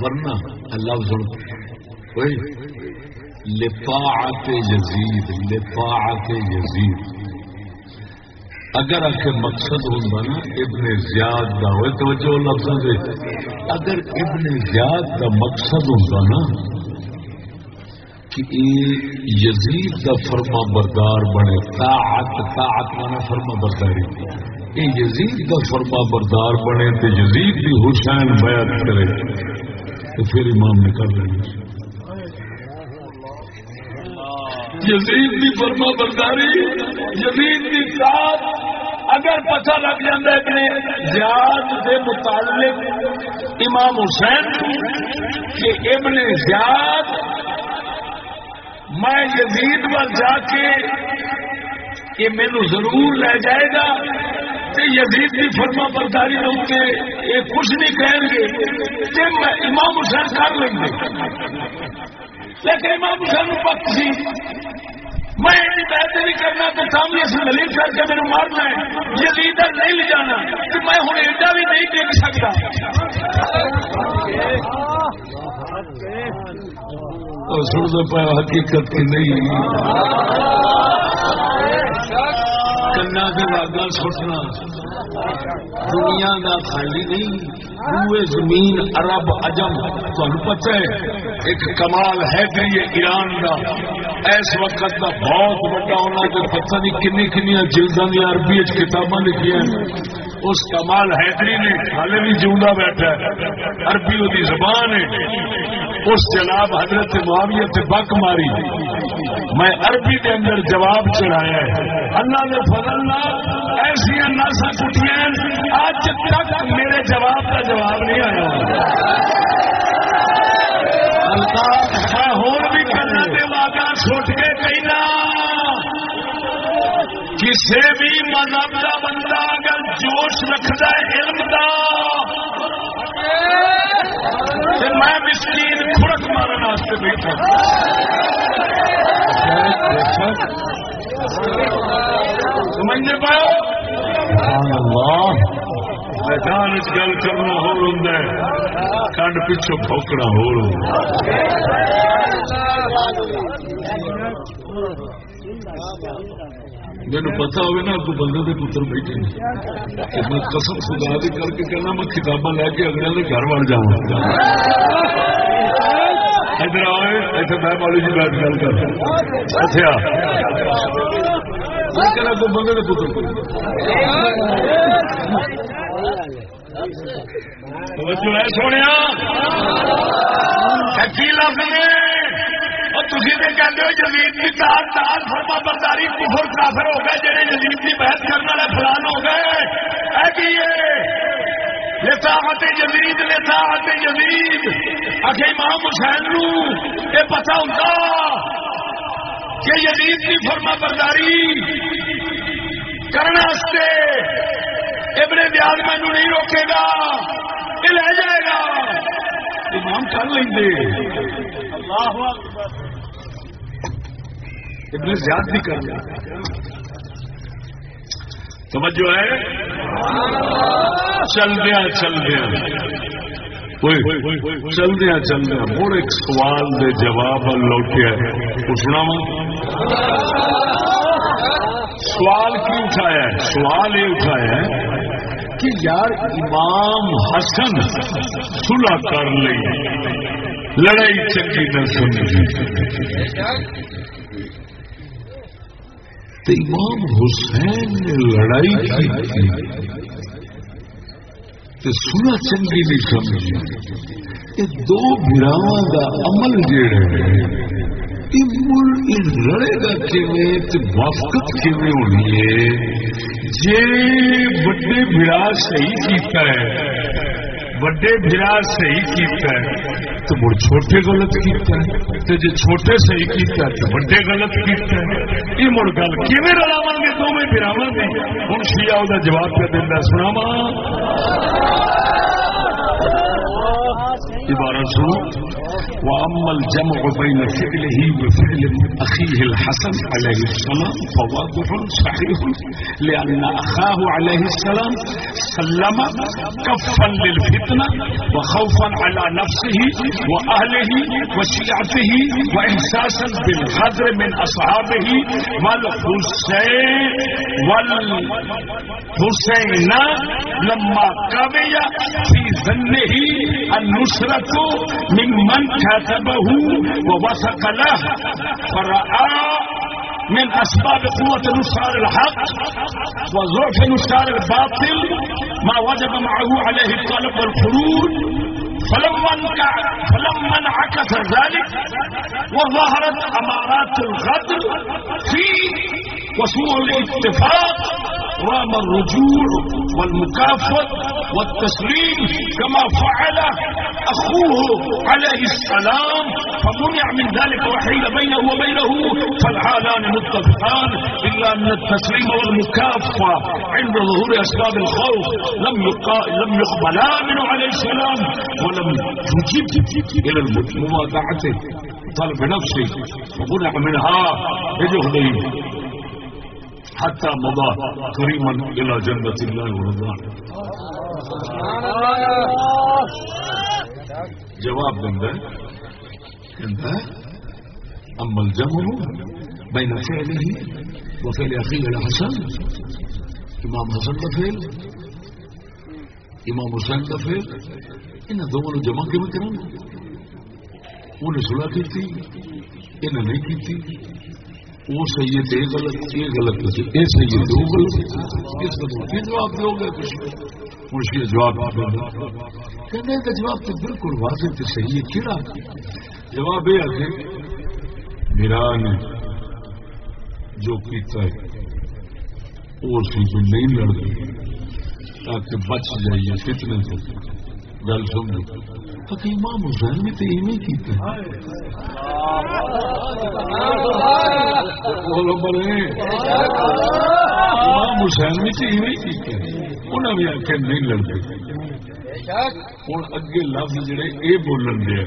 ورنہ اللہ سن۔ لطاعت یزید لطاعت یزید۔ اگر آخر مقصد ہوں نا، ابن زیاد کا ہوئے، توجہ لفظوں سے اگر ابن زیاد کا مقصد ہوں نا کہ یزید کا فرما بردار بنے، طاعت طاعت مانا فرما برداری یہ یزید کا فرما بردار بنے تو یزید بھی حسین بیعت کرے تو پھر امام نکل لیں یزید کی فرما برداری یزید کی ساتھ اگر پتہ لگ جاتا ہے زیاد کے متعلق امام حسین، کہ ابن زیاد میں یزید پر جا کے یہ مینو ضرور لے جائے گا کہ یزید کی فرما برداری لوگ کے یہ کچھ نہیں کہیں گے کہ امام حسین کر لیں گے۔ لیکن امام حسین پک سی، میں بہتری کرنا تو سامنے سے دلیل کر کے میرے مارنا ہے۔ یہ لیڈر نہیں لے جانا کہ میں ہوں ایڈا بھی نہیں دیکھ سکتا۔ سن دو پایا حقیقت کی نہیں کنا کے واگا سوچنا دنیا کا خالی نہیں، پورے زمین عرب اجم تمہیں پتہ ہے، ایک کمال ہے کہ یہ ایران کا اس وقت کا بہت بڑا ہونا جو پتہ نہیں کنی کنیا جلدوں کی عربی کتاباں لکھی ہیں۔ اس کمال حیدری نے ہالے بھی جیوا بیٹھا ہے۔ عربی وہ زبان ہے۔ اس جناب حضرت معاویہ سے بک ماری۔ میں عربی کے اندر جواب چڑھایا ہے۔ اللہ نے فضل نہ ایسی ناسا کٹیاں آج تک میرے جواب کا جواب نہیں آیا۔ میں ہوں بھی کرنا واقع چھوٹ کے کہنا کسی بھی مذہب کا بندہ اگر جوش رکھتا ہے، علم کا میں مسکین کھڑک مارن واسطے بیٹھا۔ سمجھنے پاؤ؟ میدان گل کرنا ہو رہا ہے۔ کنڈ پچھو پھوکنا ہو رہا میرے پتا ہوئے نا تو بندے کے پتر بیٹھے میں قسم خدا بھی کر کے کہنا میں کتاباں لے کے اگلے کے گھر بڑھ جاؤں ادھر آئے ایسے میں والی جی بیٹھ گل کر اچھا کہنا تو بندے کے پتر سونے تھی تو کہتے ہو کی تار تار فرما برداری کفر کافر ہو گئے جہے کی بحث کرنے والے فلان ہو گئے۔ امام حسین نو یہ پتا کہ یزید کی فرما برداری کرنے ابن دیال مینو نہیں روکے گا، یہ لے جائے گا۔ امام کر لیں گے۔ ابن زیاد بھی کر جاتا توجہ ہے؟ چل دیا چل دیا۔ چل دیا چل دیا۔ مڑ ایک سوال دے جواب لوٹیا پوچھنا وا سوال کی اٹھایا ہے؟ سوال یہ اٹھایا ہے کہ یار امام حسن سلا کر لی لڑائی چنگی نہ سمجھی۔ تو امام حسین نے لڑائی کی تھی۔ تو سنا چنگی نہیں سمجھی۔ یہ دو براواں کا عمل جڑا ہے لڑے گا موافقت کیون ہونی ہے۔ جی بڑے برا صحیح کیتا ہے۔ وڈے برا صحیح کیتا ہے، تو مڑ چھوٹے غلط کیتا ہے تو جی چھوٹے صحیح کیتا ہے تو وڈے غلط کیتا ہے۔ یہ مڑ گل کیون رلاو گے دونوں براوا دی ہوں شیعہ وہ جواب پہ دینا سناواں۔ عبارت سنو وأما الجمع بين فعله وفعل أخيه الحسن عليه السلام فواضح صحيح لأن أخاه عليه السلام سلم كفا للفتنة وخوفا على نفسه وأهله وشيعته واحساسا بالغدر من أصحابه والحسين والحسين لما قوي في ظنه النصرة ممن كتبه ووثق له. فرأى من أسباب قوة نصار الحق وضعف نصار الباطل ما وجب معه عليه الطلب والخروج فلما فلما انعكس ذلك وظهرت أمارات الغدر في وسوء الاتفاق رام الرجوع والمكافأة والتسليم كما فعل أخوه عليه السلام فمنع من ذلك وحيل بينه وبينه فالحالان متفقان إلا أن التسليم والمكافأة عند ظهور أسباب الخوف لم لم يقبلا منه عليه السلام ولم تجب إلى مواقعته طلب نفسه ومنع منها بجهده حتى مضى كريما إلى جنة الله ورضاه. جواب من بنده أما الجمع بين فعله وفعل أخيه الحسن. إمام حسن ده إمام حسن ده ان دونوں جمع کیوں کروں انہیں سلا کی انہیں نہیں کی وہ سید یہ غلط یہ غلط یہ سید وہ غلط کس کا جواب دو گے کچھ مشکل جواب کہنے کا جواب تو بالکل واضح تو صحیح ہے کہڑا جواب یہ ہے میرا نے جو کیتا ہے وہ سی نہیں لڑ تاکہ بچ جائیے کتنے سے گل سمجھ سمجھو امام حسین نے تو ایویں کیتا بولو بڑے امام حسین بھی تو ایویں انہیں بھی آخر نہیں لڑتے ہوں اگے لفظ جڑے یہ بولن دے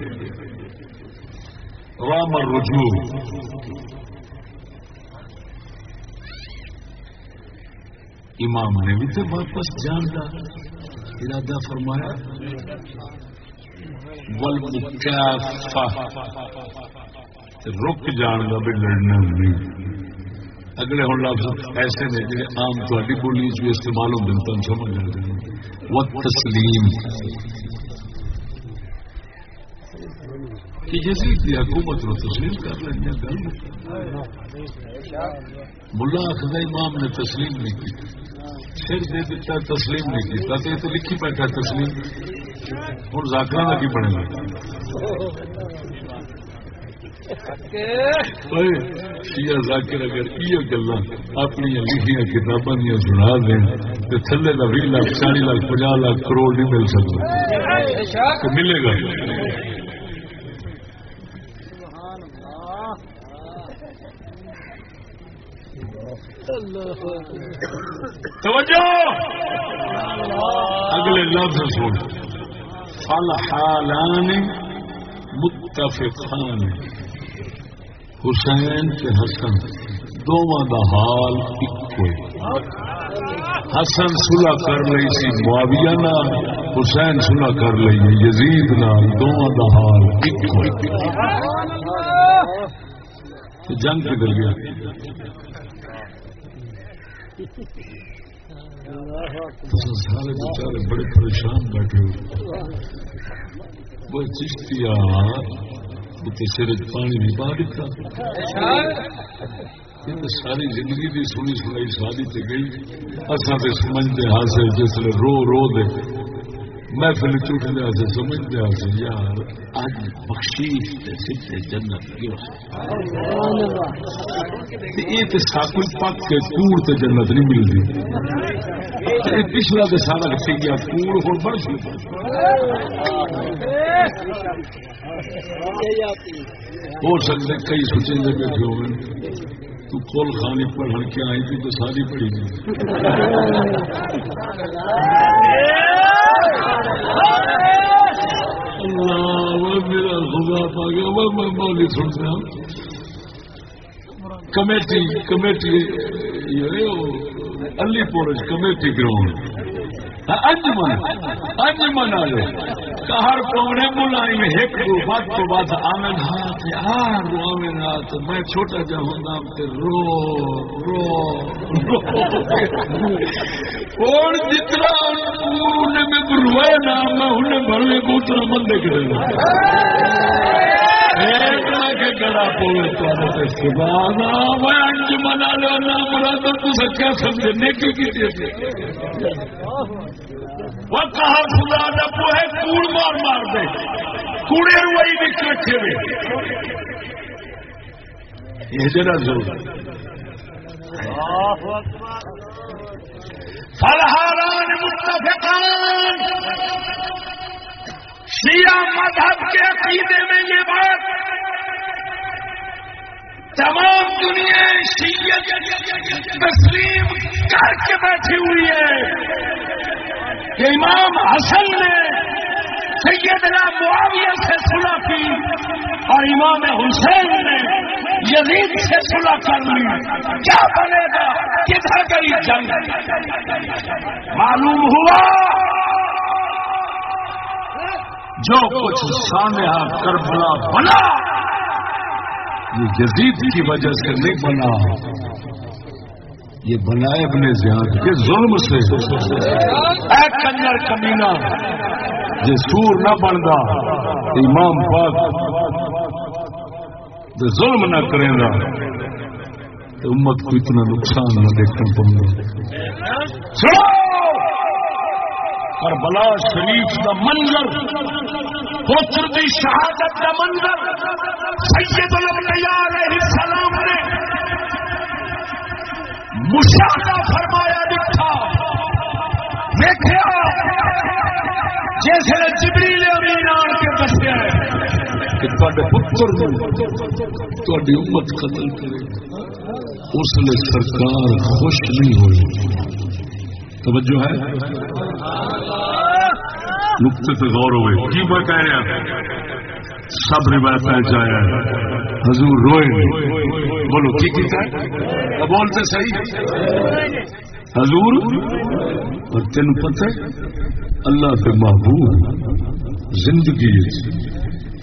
رام رجوع امام نے بھی تو واپس جان کا ارادہ فرمایا رک جان کا بھی لڑنا نہیں۔ اگلے ہوں لفظ ایسے نے جی عام تاری بولی بھی استعمال ہوتے ہیں تم سمجھ لگتے وہ تسلیم کہ جیسے کی حکومت کو تسلیم کر لیں گل ملا آخر امام نے تسلیم نہیں کی۔ سر دے دیتا تسلیم نہیں تو یہ تو لکھی بیٹھا تسلیم۔ ہوں زاکر کا کی بنے گا شیعہ ذاکر اگر یہ گلا اپنی لکھیا کتاباں دیا سنا دیں تو تھلے کا بھی لاکھ چالی لاکھ پناہ لاکھ کروڑ نہیں مل سکتا۔ ملے گا۔ توجہ! اگلے لفظ سن۔ فل حالان متفقان۔ حسین کے حسن، دونوں کا حال حسن سلا کر رہی سی، معاویہ نال، حسین سلا کر رہی یزید نال، دونوں کا حال جنگ کدھر گیا؟ سارے بچارے بڑے پریشان بیٹھے وہ چشتیا سر پانی نہیں پا دیتا۔ ساری زندگی بھی سنی سنائی ساری تے گئی۔ اصل تو سمجھتے حاصل جس رو رو دے۔ محفل چوٹنے سے سمجھتے ہیں یار اج بخشیش سچے جنت یہ تو ساکل پک کے کوڑ تے جنت نہیں ملتی پچھلا تو سارا رکھے گیا کوڑ ہوں بڑھ ہو سکتے کئی سوچیں گے بیٹھے ہوئے. تو کول خانی پڑھن کے آئی تھی تو ساری پڑھی گئی۔ میرا خدا پا گیا۔ وہ میں مولی سنتا کمیٹی کمیٹی علی پور کمیٹی گراؤنڈ۔ ہاں، انجمن انجمن والے ہر پونے بلائی ایک دو بات تو بات آمن ہاتھ، یار آمن ہاتھ، میں چھوٹا جا ہوں تے رو رو اور جتنا انہیں میں روئے نا میں انہیں بھرنے کو اتنا بندے کرے گڑا پوے تو میں انجمن والے نام مراد تو کیا سمجھنے کی وہ کہا خدا نہ پوہے، کوڑ مار مار دے۔ کوڑے روئی بھی کٹھے دے یہ جرا ضرور فلحاران متفقان۔ شیعہ مذہب کے عقیدے میں یہ بات۔ تمام دنیا شیعت تسلیم کر کے بیٹھی ہوئی ہے۔ کہ امام حسن نے سیدنا معاویہ سے سنا کی اور امام حسین نے یزید سے سنا کر لی۔ کیا بنے گا؟ کدھر گئی جنگ؟ معلوم ہوا جو کچھ سامیا کربلا بنا، یہ یزید کی وجہ سے نہیں بنا۔ یہ بنائے اپنے زیاد کے ظلم سے۔ اے کنجر کمینا جی سور نہ بنتا امام پاک جو ظلم نہ کرے گا۔ تو امت کو اتنا نقصان نہ دیکھنا پڑے اور بلا شریف کا منظر پوچر کی شہادت کا منظر۔ سید الانبیاء علیہ السلام نے مشاہدہ فرمایا لکھا دیکھا جس جیسے جبریل امین آن کے دسیا کہ تے پتر تاری امت قتل کرے۔ اس لیے سرکار خوش نہیں ہوئی توجہ ہے؟ نقطے سے غور ہوئے۔ کی میں کہہ رہا سب روایت چایا حضور روئے بولو، کی کیتا ہے بولتے صحیح؟ حضور؟ اور تین پتہ اللہ کے محبوب زندگی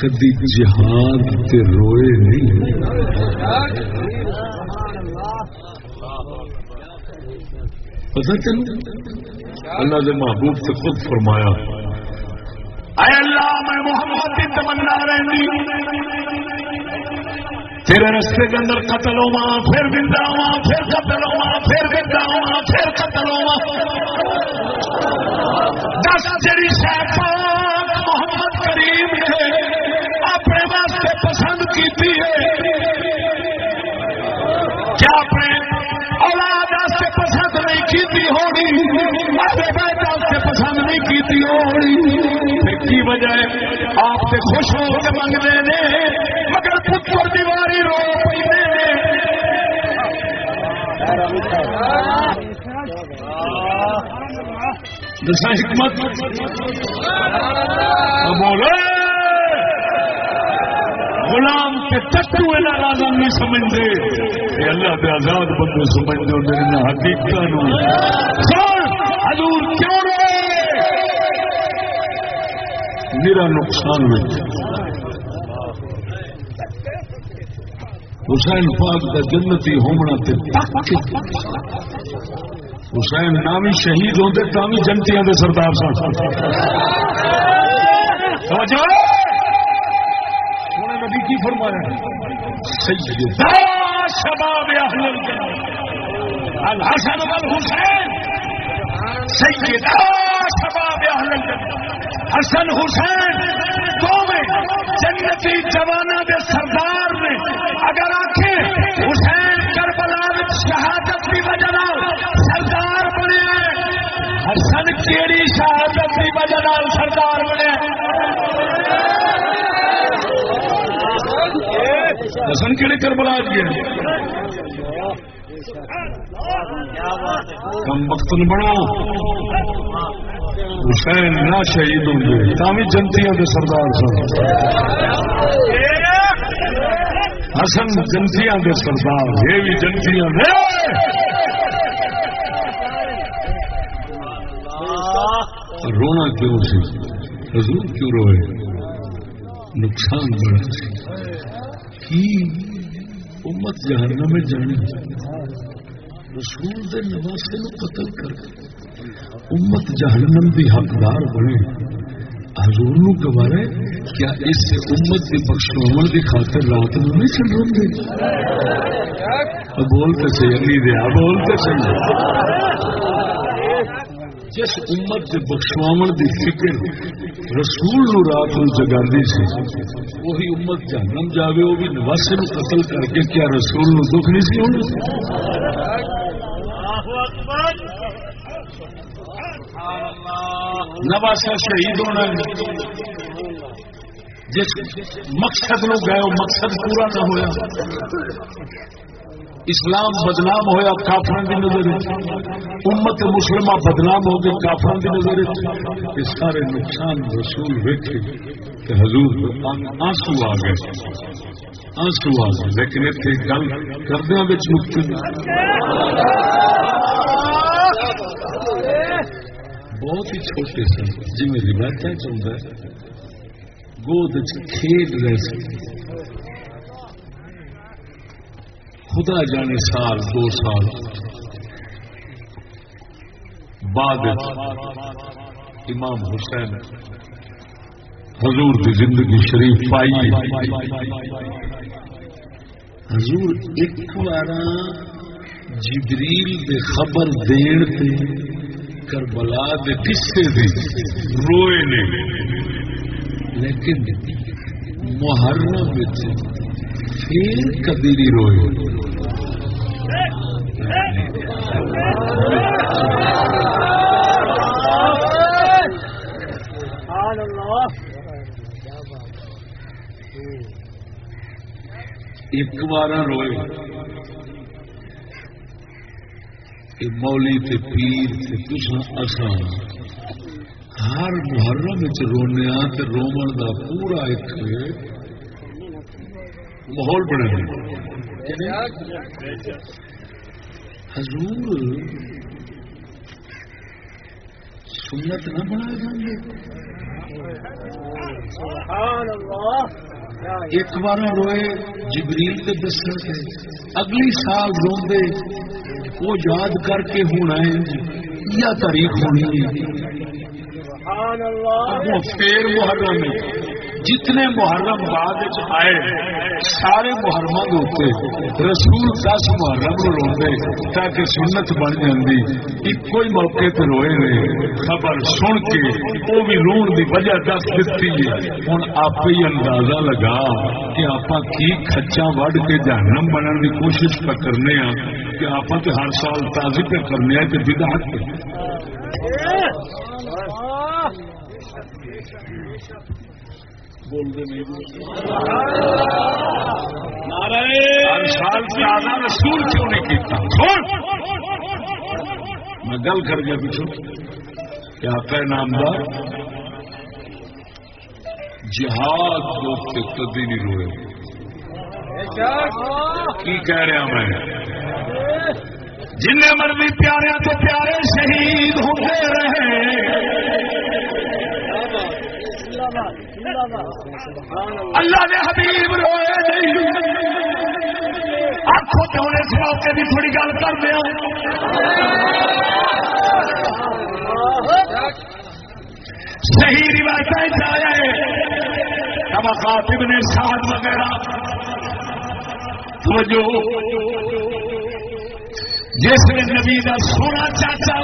کدی جہاد تے روئے نہیں پتا تین اللہ کے محبوب سے خود فرمایا، اے اللہ میں محمد کی تمنا رہی تیرے رستے کے اندر قتل ہوا پھر زندہ ہوا پھر قتل ہوا پھر زندہ ہوا پھر قتل ہوا دس جڑی شہ محمد کریم نے اپنے واسطے پسند کی ہے۔ کیا اپنے اولاد واسطے پسند نہیں کی ہونی اپنے پسند نہیں کی ہونی کی وجہ آپ سے خوش ہو کے منگتے ہیں مگر پتر دیواری رو پہ دسا حکمت۔ بولے غلام کے چٹو تٹو راجا نہیں سمجھتے۔ یہ اللہ کے آزاد بندے سمجھتے ہوتے حقیقت حضور کیوں رہے میرا نقصان حسین پاک کا جنتی ہونا حسین نامی شہید ہوتے تامی جنتیاں دے سردار سن۔ سونے نبی کی فرمایا شباب الحسن والحسین سیدہ شباب اہل حسن حسین دونوں جنتی جوانا دے سردار نے۔ اگر آخیں حسین کربلا شہادت کی وجہ سردار بنے حسن کیڑی شہادت کی وجہ سردار بنے حسن کیڑی کر بلا دیا کم وقت بنو حسین نہ شہید ہوں گے۔ تامی جنتیاں کے سردار سن۔ حسن جنتیاں کے سردار، یہ بھی جنتیاں رونا کیوں سی؟ حضور کیوں روئے؟ نقصان بڑا سی؟ کی امت جہنم میں جانی رسول دے نواسے نو قتل کر امت جہنم بھی حقدار بنے۔ حضور نو گوارے، کیا اس سے امت کے بخشوان کی خاطر رات میں نہیں چل رہے بولتے صحیح نہیں دیا بولتے صحیح۔ جس امت کے بخشواو کی فکر رسول نو رات نو جگا سی وہی امت جہنم جاوے وہ بھی نواسے نو قتل کر کے کیا رسول نو دکھ نہیں سی ہونا نواسا شہید ہونا جس مقصد نو گئے مقصد پورا نہ ہوا اسلام بدنام ہوا کافر کی نظر امت مسلمہ بدنام ہو گئے کافر کی نظر یہ سارے نقصان رسول ویٹے کہ حضور آنسو آ گئے۔ آنسو آ گئے۔ لیکن اتنے گل کردیا بہت ہی چھوٹے سن۔ جی روایت چاہتا ہے گود کھیل رہے سن خدا جانے سال، دو سال۔ بعد امام حسین حضور کی زندگی شریف پائی۔ حضور ایک بار جبریل دے خبر دین تے کربلا دے قصے دے روئے نے۔ لیکن محرم پھر کبھی نہیں روئے۔ ایک بار روئے۔ کہ مولی تے پیر تے تسا اصا ہر محرم رونے تے رومن دا پورا ایک ماحول بنے حضور سنت نہ بنا جائیں ایک بار روئے جبریل کے دسن سے۔ اگلی سال روندے وہ یاد کر کے ہونا ہے یا تاریخ ہونی ہے۔ وہ پھر محرم میں۔ جتنے محرم بعد آئے، سارے محرم ہوتے رسول دس محرم روتے تاکہ سنت بن جاتی ایک کوئی موقع پہ روئے رہے خبر سن کے وہ بھی رون کی وجہ دس دیتی ہے۔ ہوں آپ ہی اندازہ لگا کہ آپ کی کچا وڈ کے جہنم بننے کی کوشش پہ کرنے ہاں کہ آپ ہر سال تازی پہ کرنے ہیں کہ بدا ہر سال سے آدھا رسول کیوں نہیں کیتا؟ میں گل کر گیا پیچھو کیا کہ نامدار جہاد دوست کدی نہیں روئے۔ کی کہہ رہا میں؟ جن مرضی پیارے تو پیارے شہید ہوتے رہے۔ اللہ نے حبیب روئے آخو تو اس موقع کی تھوڑی گل کر دیا۔ صحیح روایت آیا ہے۔ خاطب نے ساتھ وغیرہ۔ توجہ۔ جس نے نبی کا سونا چاچا،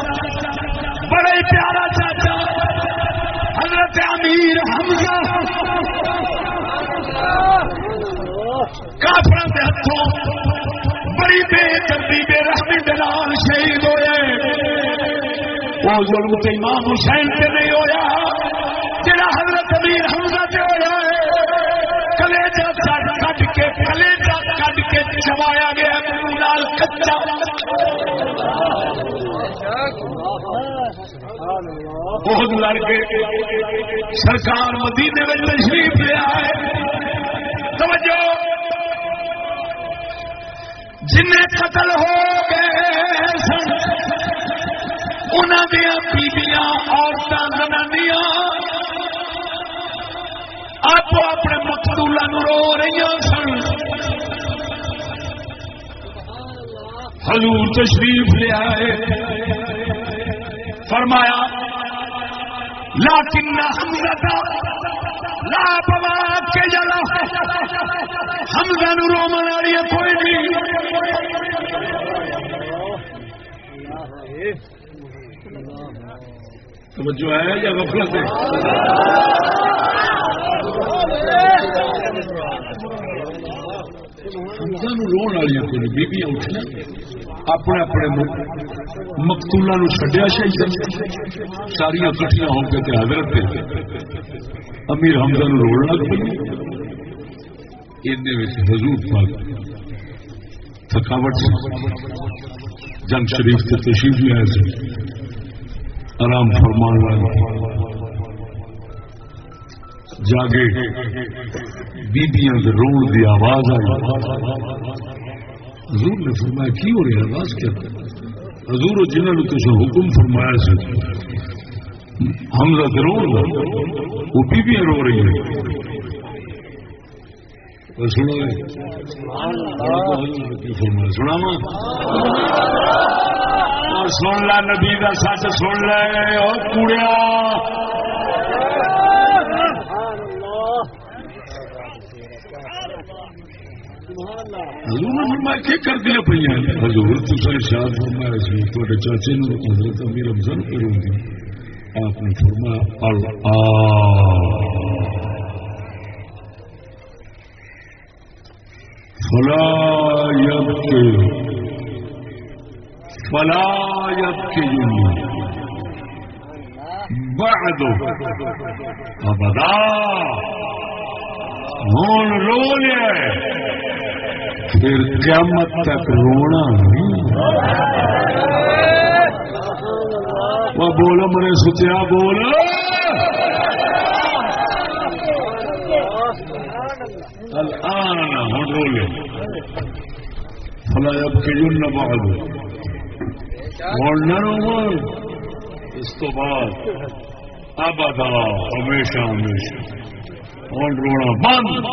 بڑے پیارا چاچا۔ حضرت امیر حمزہ کافر کے ہاتھوں بڑی بے چندی بے رحمی دلال شہید ہوئے۔ وہ ظلم تو امام حسین سے نہیں ہوا جڑا حضرت امیر حمزہ سے ہویا ہے۔ کے چبایا گیا لال کچا۔ بہت لڑ کے سرکار مدینے میں تشریف لیا ہے توجہ۔ جن قتل ہو گئے انہوں دیا بیبیاں عورتیں زنانیاں آپ اپنے مقتولہ رو رہی سن۔ حضور تشریف لیا ہے فرمایا لاکن حمزہ لا پوا کے جلا۔ حمزہ نو رومن والی کوئی نہیں۔ توجہ ہے یا غفلت ہے؟ حمزہ نو والی کوئی بیبیاں اٹھنا اپنے اپنے مقتولہ نو چڈیا شہید ساریا کٹیاں ہو کے حضرت امیر حمزہ نو روڑ لگ پی حضور پاک تھکاوٹ جنگ شریف سے تشریف بھی آئے تھے آرام فرمان والے جاگے۔ بیبیاں روڑ دی آواز آئی۔ حضور نے فرمایا، کی ہو رہی آواز؟ کیا؟ حضور جنہوں نے تو حکم فرمایا سے حمزہ ضرور وہ بی بھی رو رہی ہے سنو۔ فرمایا سن لا نبی کا سچ سن لے۔ اور کوڑیا۔ کر دیا پہ ہزور تصا شاد فرمایا سی چاچے حضرت امیر کروں گی آپ نے فرمایا فلا کے فلا کے بعد ابدا۔ ہوں رو لیا پھر قیامت تک رونا وہ بولو مرے ستیا بول۔ الان ہوں رولے۔ فلا اب کے نہ بہت ہوں نہ رو اس تو بعد اب ادا ہمیشہ ہمیشہ۔ ہوں رونا بند۔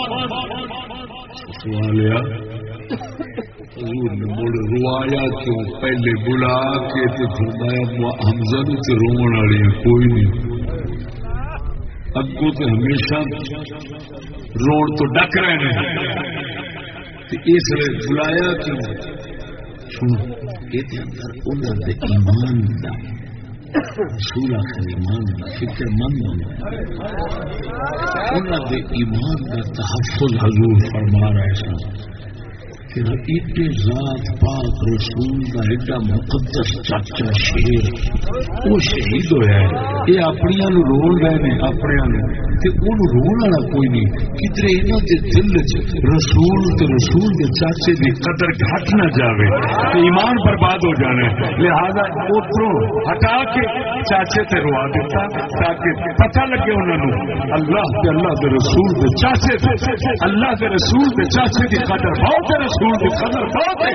سوالیا حضور نے مڑ روایا کیوں پہلے بلا کے تو فرمایا حمزہ تو رونے والی کوئی نہیں۔ اگوں تو ہمیشہ روڑ تو ڈک رہے ہیں۔ اس لیے بلایا کیوں سنو، یہ اندر انہوں نے ایمان کا رسول آخر ایمان کا فکر مند انہوں نے ایمان کا تحفظ حضور فرما رہے سن۔ ایڈے ذات پاک رسول کا ایڈا مقدس چاچا شیر، وہ شہید ہوا ہے۔ یہ اپنی رو رہے ہیں اپنے رو والا کوئی نہیں۔ کدھر یہاں کے دل چ رسول تو رسول کے چاچے کی قدر گھٹ نہ جائے تو ایمان برباد ہو جانا لہذا ادھر ہٹا کے چاچے سے روا دیتا تاکہ پتہ لگے انہوں اللہ کے اللہ کے رسول کے چاچے اللہ کے رسول کے چاچے کی قدر بہت رسول۔ رسول کی قدر بہت ہے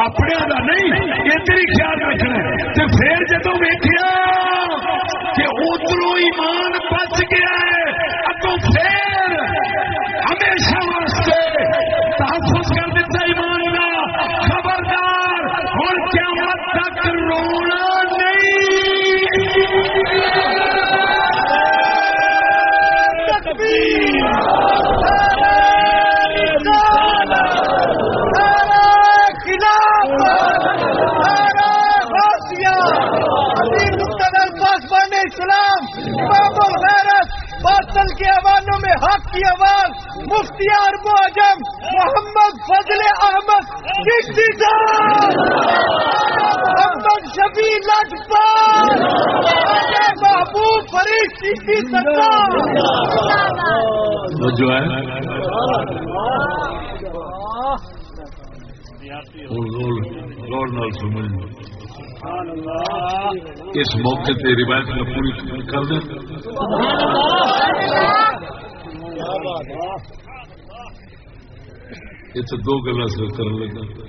اپنے کا نہیں ادھر ہی خیال رکھنا تو پھر جدو ویکیا کہ ادھر ایمان بچ گیا ہے اتو پھر ہمیشہ واسطے آواز مفتیار معجم محمد فضل احمد محمد شبی لجپال! محبوب فرید سرکار! جو ہے سمجھ اس موقع تے روایت میں پوری کر دیں یہ دو گلا سے کرنے لگا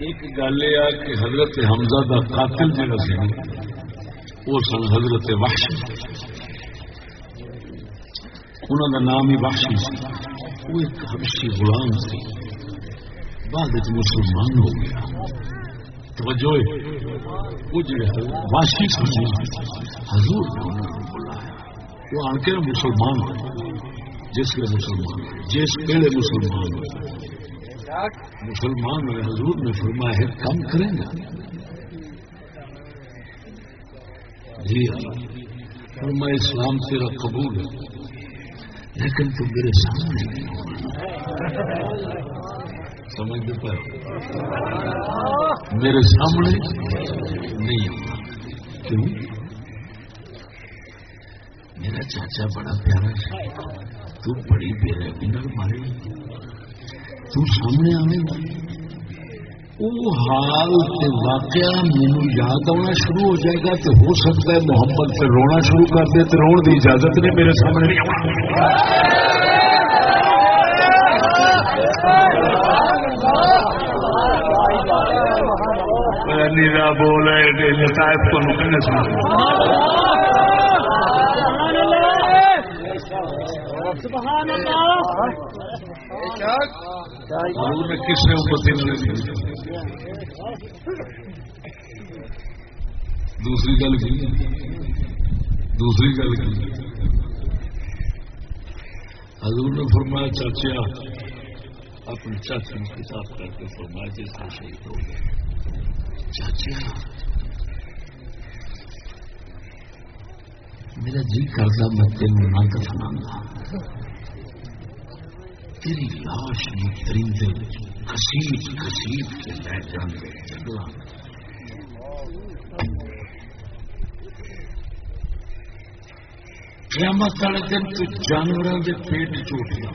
ایک گل یہ کہ حضرت حمزہ کا قاتل جہاں سی وہ سن حضرت وحشی انہوں کا نام ہی وحشی سی وہ ایک حبشی غلام سی بعد مسلمان ہو گیا توجہ وہ جڑے واشی سمجھے حضور وہ آن کے مسلمان جس کے مسلمان، جس پہلے مسلمان۔ مسلمان ہوئے حضور نے فرمایا ہے، کم کریں گا جی ہاں۔ فرمایا، اسلام تیرا قبول ہے، لیکن تم میرے سامنے نہیں سمجھ میرے سامنے نہیں کیوں؟ میرا چاچا بڑا پیارا تو بڑی بے رحمی مارے تو سامنے آنے گا۔ وہ حال واقعہ مینو یاد آنا شروع ہو جائے گا تو ہو سکتا ہے محمد سے رونا شروع کر دے تو رونے کی اجازت نہیں میرے سامنے۔ نہیں آنا نیرا بول صاحب کو نکلنے سنا کس نے امتی دوسری گل کی؟ دوسری گل کی۔ حضور نے فرمایا چاچیا اپنی چاچی کتاب کر کے فرمایا، جس سے شہید ہو گئے۔ چاچا میرا جی کرتا میں تین نند سنا تیری لاش نے پرندے کسیٹ کسیٹ کے لے جانے قیامت والے دن تو جانوروں کے پیٹ چوٹ گیا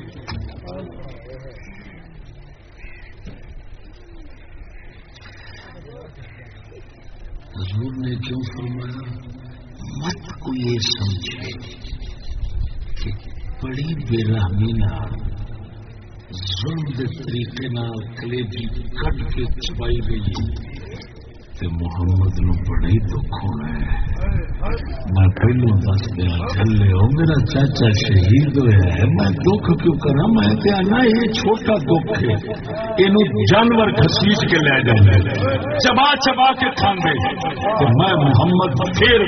حضور نے کیوں فرمایا؟ کو یہ سمجھے کہ بڑی بے رحمی ظلم کے طریقے کلیجی کٹ کے چبائی گئی تے محمد نو بڑا ہی دکھ ہونا ہے۔ میں پہلو دس دیا، چلے ہو، میرا چاچا شہید ہوا ہے۔ میں دکھ کیوں کرا میں آنا، یہ چھوٹا دکھ ہے۔ یہ جانور گسیٹ کے لے جائیں چبا چبا کے کھانے میں محمد پھر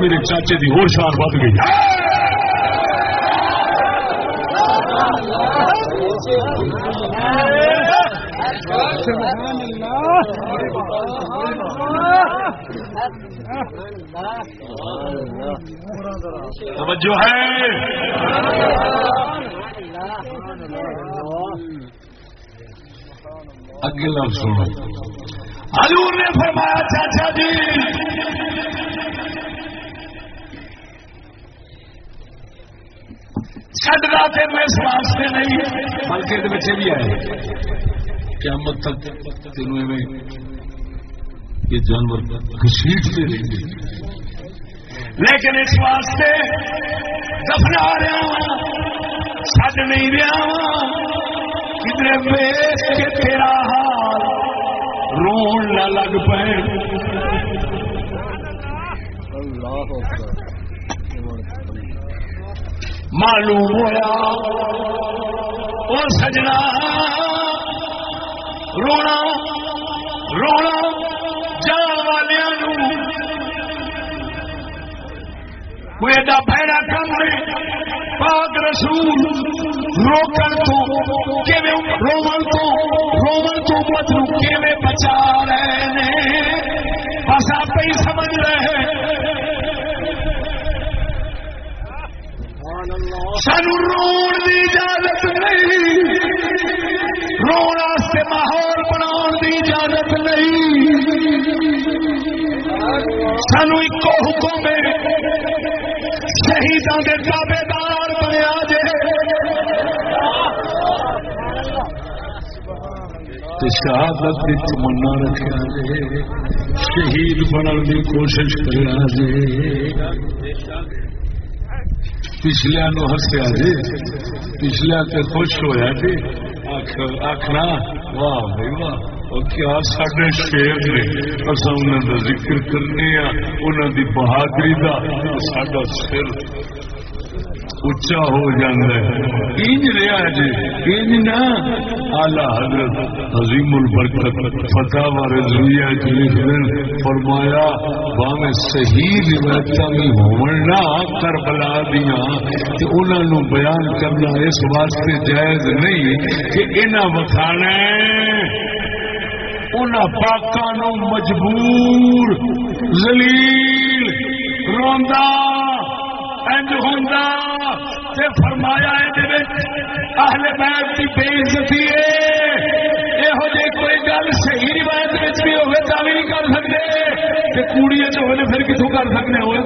میرے چاچے کی ہو شار بد گئی توجہ ہے۔ اگے لفظ سنو۔ حضور نے فرمایا، چاچا جی۔ چڈنا تین اس واسطے نہیں، بلکہ بچے بھی آئے۔ قیامت تک تینوں یہ جانور گھسیٹتے رہیں گے۔ لیکن اس واسطے دفنا رہا چڈ نہیں رہا کدھر ویس کے تیرا حال رون نہ لگ پے۔ معلوم ہوا وہ سجنا رونا رونا جان والوں کوئی ایڈا بہڑا کم نہیں پاک رسول، روکن تو رومن تو؟ رومن تو مت کیویں بچا رہے ہیں؟ بس آپ ہی سمجھ رہے ہیں۔ سانو روڑ کی اجازت نہیں. رونا سے ماحول بنا کی اجازت نہیں. سانو ایک حکم شہیدوں کے دعوے دار بنیا جی شہادت کی تمنا رکھا جی شہید بننے کی کوشش کرا جی پچھلیا نو ہسیا جی پچھلیا تے خوش ہویا جی۔ آخنا واہ بھائی واہ۔ کیا سڈے شیر نے اصا انہوں کا ذکر کرنے انہوں کی بہادری کا سڈا سر اچا ہو جاتا انج جی رہا جی۔ انج جی نا۔ آلہ حضرت عظیم البرکت فتح رضویہ جی لکھن فرمایا باوے صحیح روایت بھی ہونا کربلا دیا کہ انہوں نے بیان کرنا اس واسطے جائز نہیں کہ انہیں وکھانا ان پاکوں مجبور زلیل روندا۔ انج ہوندا تے فرمایا اہل بیت کی بے عزتی ہے یہو جی کوئی گل صحیح روایت بھی ہوگی تو بھی نہیں کر سکتے کوڑی ہوئے، پھر کتوں کر سکتے ہوئے؟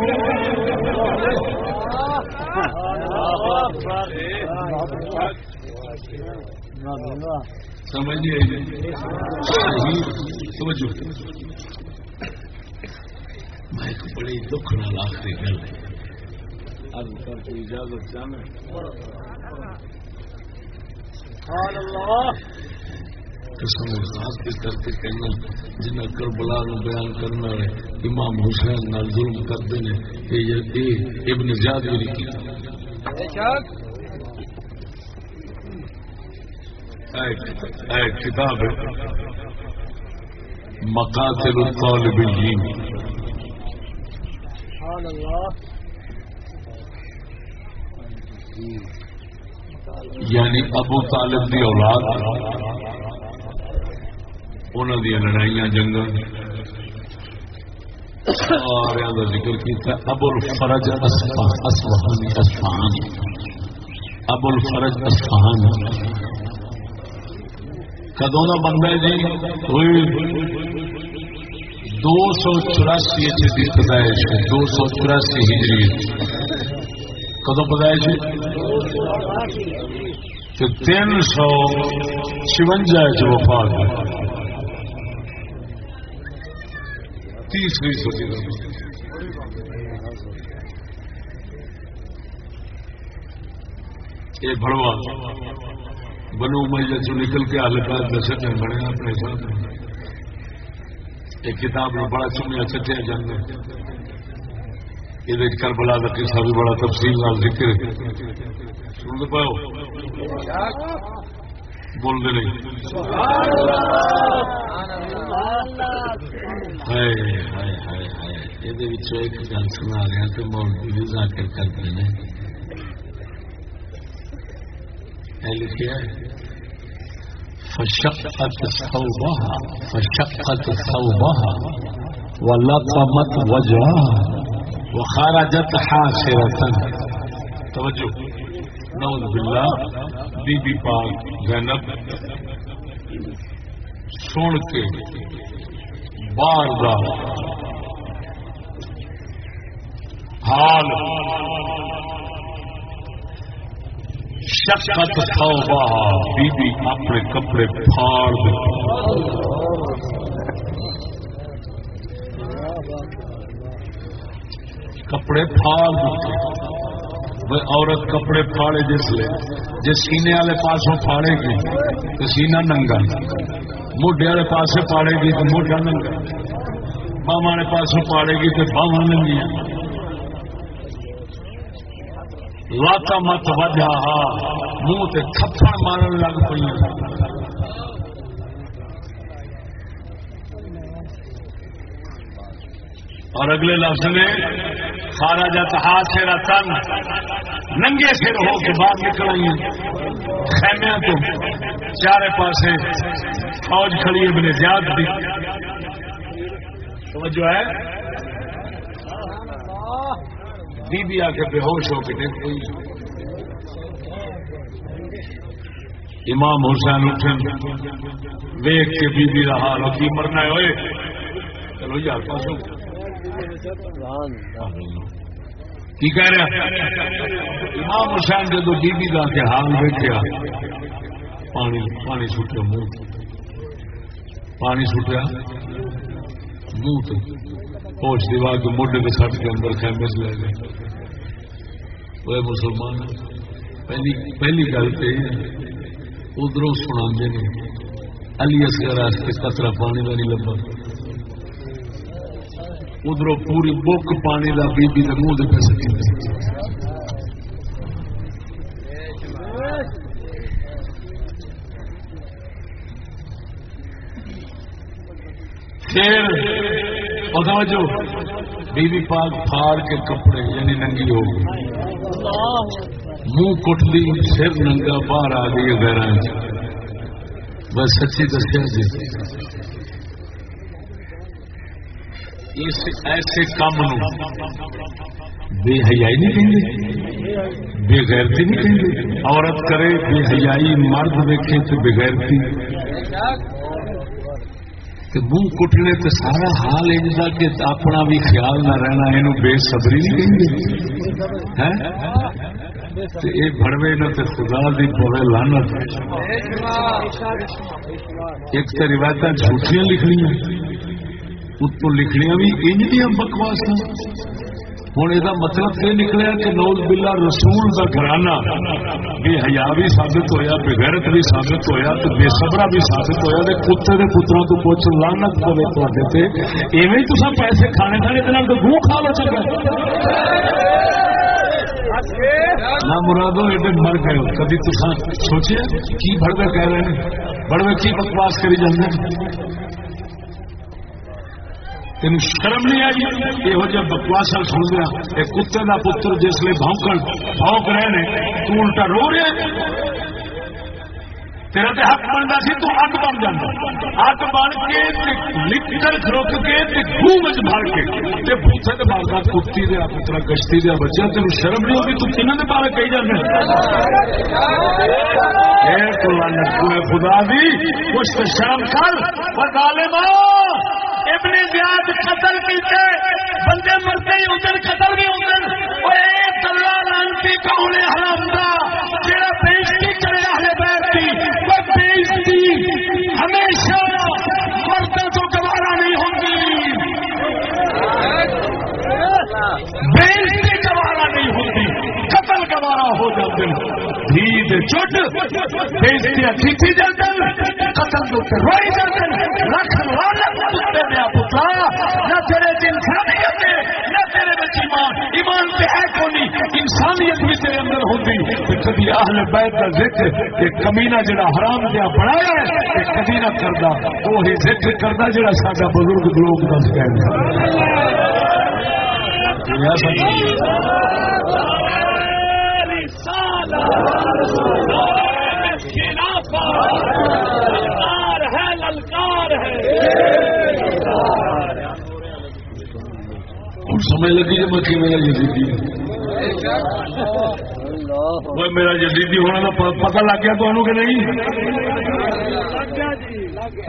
سمجھیے۔ میں ایک بڑی دکھ نال آخری گل ہے۔ اجازت کہنا جنہیں کربلا نو بیان کرنا ہے امام حسین نال ظلم کرتے ہیں۔ ابن زیاد بھی کی کتاب مقاتل الطالبین۔ سبحان اللہ۔ یعنی ابو طالب کی اولاد انہوں دیا لڑائیاں جنگ سارا ذکر کیا ابو الفرج اسفہانی اسفہان ابو الفرج اسفہان کدوں کا بندہ جی؟ ہوئی دو سو چوراسی پیدائش دو سو چوراسی ہجری۔ کدو جی تین سو چونجا چ وفات تیسری صدی یہ بڑوا بنو میجا چ نکل کے حلقات دشت میں بنے اپنے ساتھ ایک کتاب میں بڑا چنیا چٹیا جانا یہ کربلا کا قصہ بھی بڑا تفصیل نال ذکر سن پاؤ۔ بول دے نہیں۔ یہ گل سنا رہا ہاں تو مولوی بھی ذاکر کرتے ہیں لکھا فشقت ثوبها فشقت ثوبها ولطمت وجهها وخرجت حاسرة توجہ. نعوذ باللہ. بی بی پاک زینب سن کے بار بار حال شکت سو بی بی اپنے کپڑے پھاڑ کپڑے پھاڑ دیتے عورت کپڑے پھاڑے جس لے، جس سینے والے پاسوں پھاڑے گی تو سینہ ننگا موڈے والے پاسے پاڑے گی تو موڈا ننگا باہ والے پاسوں پاڑے گی تو باہ ننگیاں لاتا مت وجہ، منہ سے تھپڑ مارن لگ پی اور اگلے لفظ میں سارا جت ہاتھ سے تن ننگے سر ہو کے باہر نکل آئی خیمیا تو چارے پاسے فوج کھڑی ہے میرے زیاد بھی۔ جو ہے؟ بی بی آ کے بے ہوش ہو کے دیکھ گئی امام حسین اٹھن ویگ کے بی بی رہا کی مرنا ہوئے چلو یار پاسو کی کہہ رہا امام حسین جدو بی بی کا کے حال بیٹھا پانی پانی سٹیا منہ پانی سٹیا منہ پہنچ دیوا کے موڈے کے سٹ کے اندر خیمے سے لے گئے۔ وہ مسلمان، پہلی پہلی گل تو یہ ادھر سنا علی اصغر واسطے کترا پانی کا نہیں لبا ادھر پوری بک پانی کا بی بی کے منہ پہ سکی پھر جو بی بی پاک پھاڑ کے کپڑے یعنی ننگی ہو گئی۔ منہ کٹ لی سر ننگا، باہر آ گئی غیر بس سچی دسیا جی۔ اس ایسے کام بے حیائی نہیں کہیں گے؟ بے غیرتی نہیں کہیں گے؟ عورت کرے بے حیائی، مرد دیکھے تو بے غیرتی۔ منہ کٹنے تو سارا حال ہے کہ اپنا بھی خیال نہ رہنا یہ بے سبری نہیں کہیں گے؟ یہ بڑوے نہ تو خدا دی پوے لانت ایک تو روایت جھوٹیاں لکھنی ہیں۔ اتوں لکھنیا بھی انج دیا بکواس ہوں یہ مطلب یہ نکلیا کہ نوز بلا رسول کا گھرانا بے حیا بھی ثابت ہوا بغیرت بھی ثابت ہوا تو بے صبرا بھی ثابت ہوا تو کتے کے پتروں تو پوچھ لانت پوے تے ایویں تو پیسے کھانے کھانے کے تو گو کھا لو چل نہ مرادو ایڈے مر گئے کبھی تو سوچے کی بڑوے کہہ رہے ہیں بڑوے کی بکواس کری جانے تین شرم نہیں آئی؟ یہ جہ بکواسا سن گیا یہ کتے کا پتر جس لیے بونکن بونک رہے ہیں تو الٹا رو رہے تیرا تو حق بنتا سی، تو اگ بن جانا اگ بن کے لکڑ کھروک کے خوہ بھر کے۔ بوسے کے بال کتی دیا پترا گشتی دیا بچہ تین شرم نہیں ہوگی تو کنہ کے بارے کہی جانا خدا بھی کچھ تو شرم کر۔ بتا ابن زیاد قتل کیتے بندے مرتے ہی ادھر، قتل بھی ادھر۔ ایک دلہ لانتی کون حرام دا جڑا ہمیشہ مردوں کو گوارا نہیں ہوگی بے چٹ بےزتیاں کیتی جاندن قتل دے تے روئی جاندن رکھ لعنت کتے دے پترا۔ نہ تیرے انسانیت ہے نہ تیرے ایمان۔ ایمان تے ہے کونی انسانیت بھی تیرے اندر تے کبھی اہل بیت دا ذکر کہ کمینہ جڑا حرام دیا بنایا ہے تے کبھی نہ کردا وہی ذکر کردا جڑا ساڈا بزرگ لوگ دس گئے ہوں سمجھ لگی جی میں میرا جدیدی. میرا جدیدی ہونے کا پتا لگ گیا تمہوں کہ نہیں؟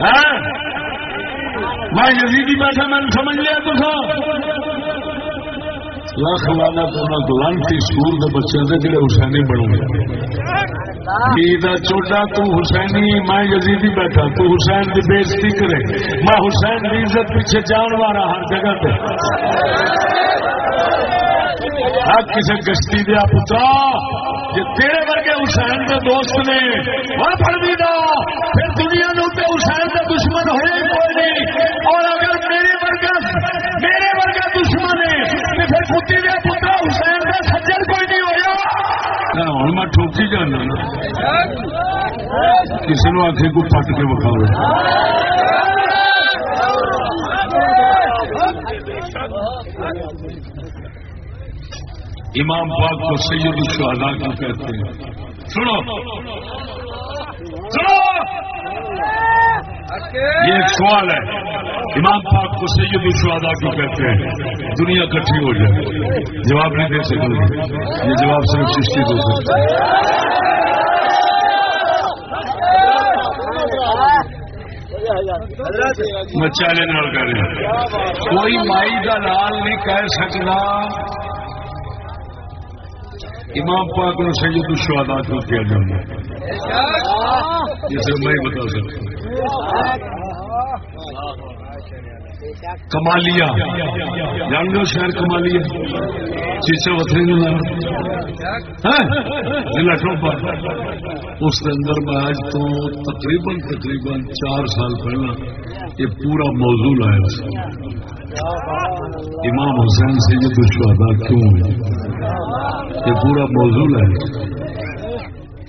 ہاں؟ میں جدیدی بیٹھا، میں سمجھ لیا تو لاکھ لانا تو لانتی سکول کے بچے تھے جڑے حسینی بنو گے چوٹا تو حسینی میں یزیدی بیٹھا تو حسین کی بےزتی کرے میں حسین کی عزت پیچھے جان والا ہر جگہ پہ ہر کسی گشتی دیا پترا جی تیرے ورگے حسین کے دوست نے وہ پڑھی دا پھر دنیا نو حسین کا دشمن ہوئے کوئی نہیں اور اگر میرے ورگا میرے ورگا دشمن ہے پھر کتی پترا حسین کا سجن کوئی نہیں ہوا ہوں میں ٹھوکی جانا کسی نے آخر کو پٹ کے بکھاؤ امام پاک کو سید الشہداء کیوں کہتے ہیں سنو سنو یہ ایک سوال ہے۔ امام پاک کو سید الشہداء کیوں کہتے ہیں؟ دنیا کٹھی ہو جائے۔ جواب نہیں دے سکتے۔ یہ جواب صرف سسٹی دے۔ سکتے میں چیلنج کر رہا کوئی مائی کا لال نہیں کہہ سکتا۔ امام پاک نے سید الشہداء کیوں کیا جانا جسے میں بتا سکتا۔ کمالیا جان شہر کمالیا چیچے وتری ضلع ٹوپا۔ اس کے اندر میں آج تو تقریباً تقریباً چار سال پہلا یہ پورا موضوع آیا امام حسین سے یہ دشوار کیوں ہے یہ پورا موضوع ہے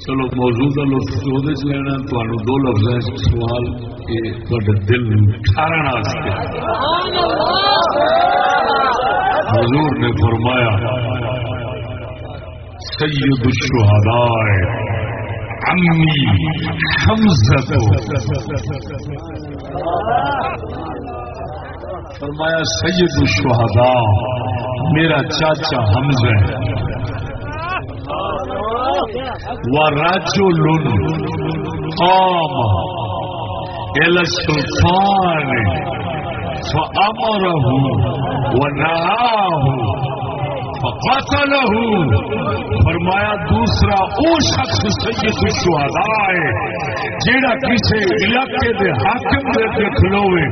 چلو موضوع کا لطف لینا تمہیں دو لفظ سوال دل ٹھارن حضور نے فرمایا سید الشہداء امی حمزہ فرمایا سید الشہداء میرا چاچا حمزہ و رجل قام الى السلطان فأمره ونهاه فقتله فرمایا دوسرا او شخص سید الشہداء ہے، جیڑا کسی علاقے دے حاکم دے کے کھلوے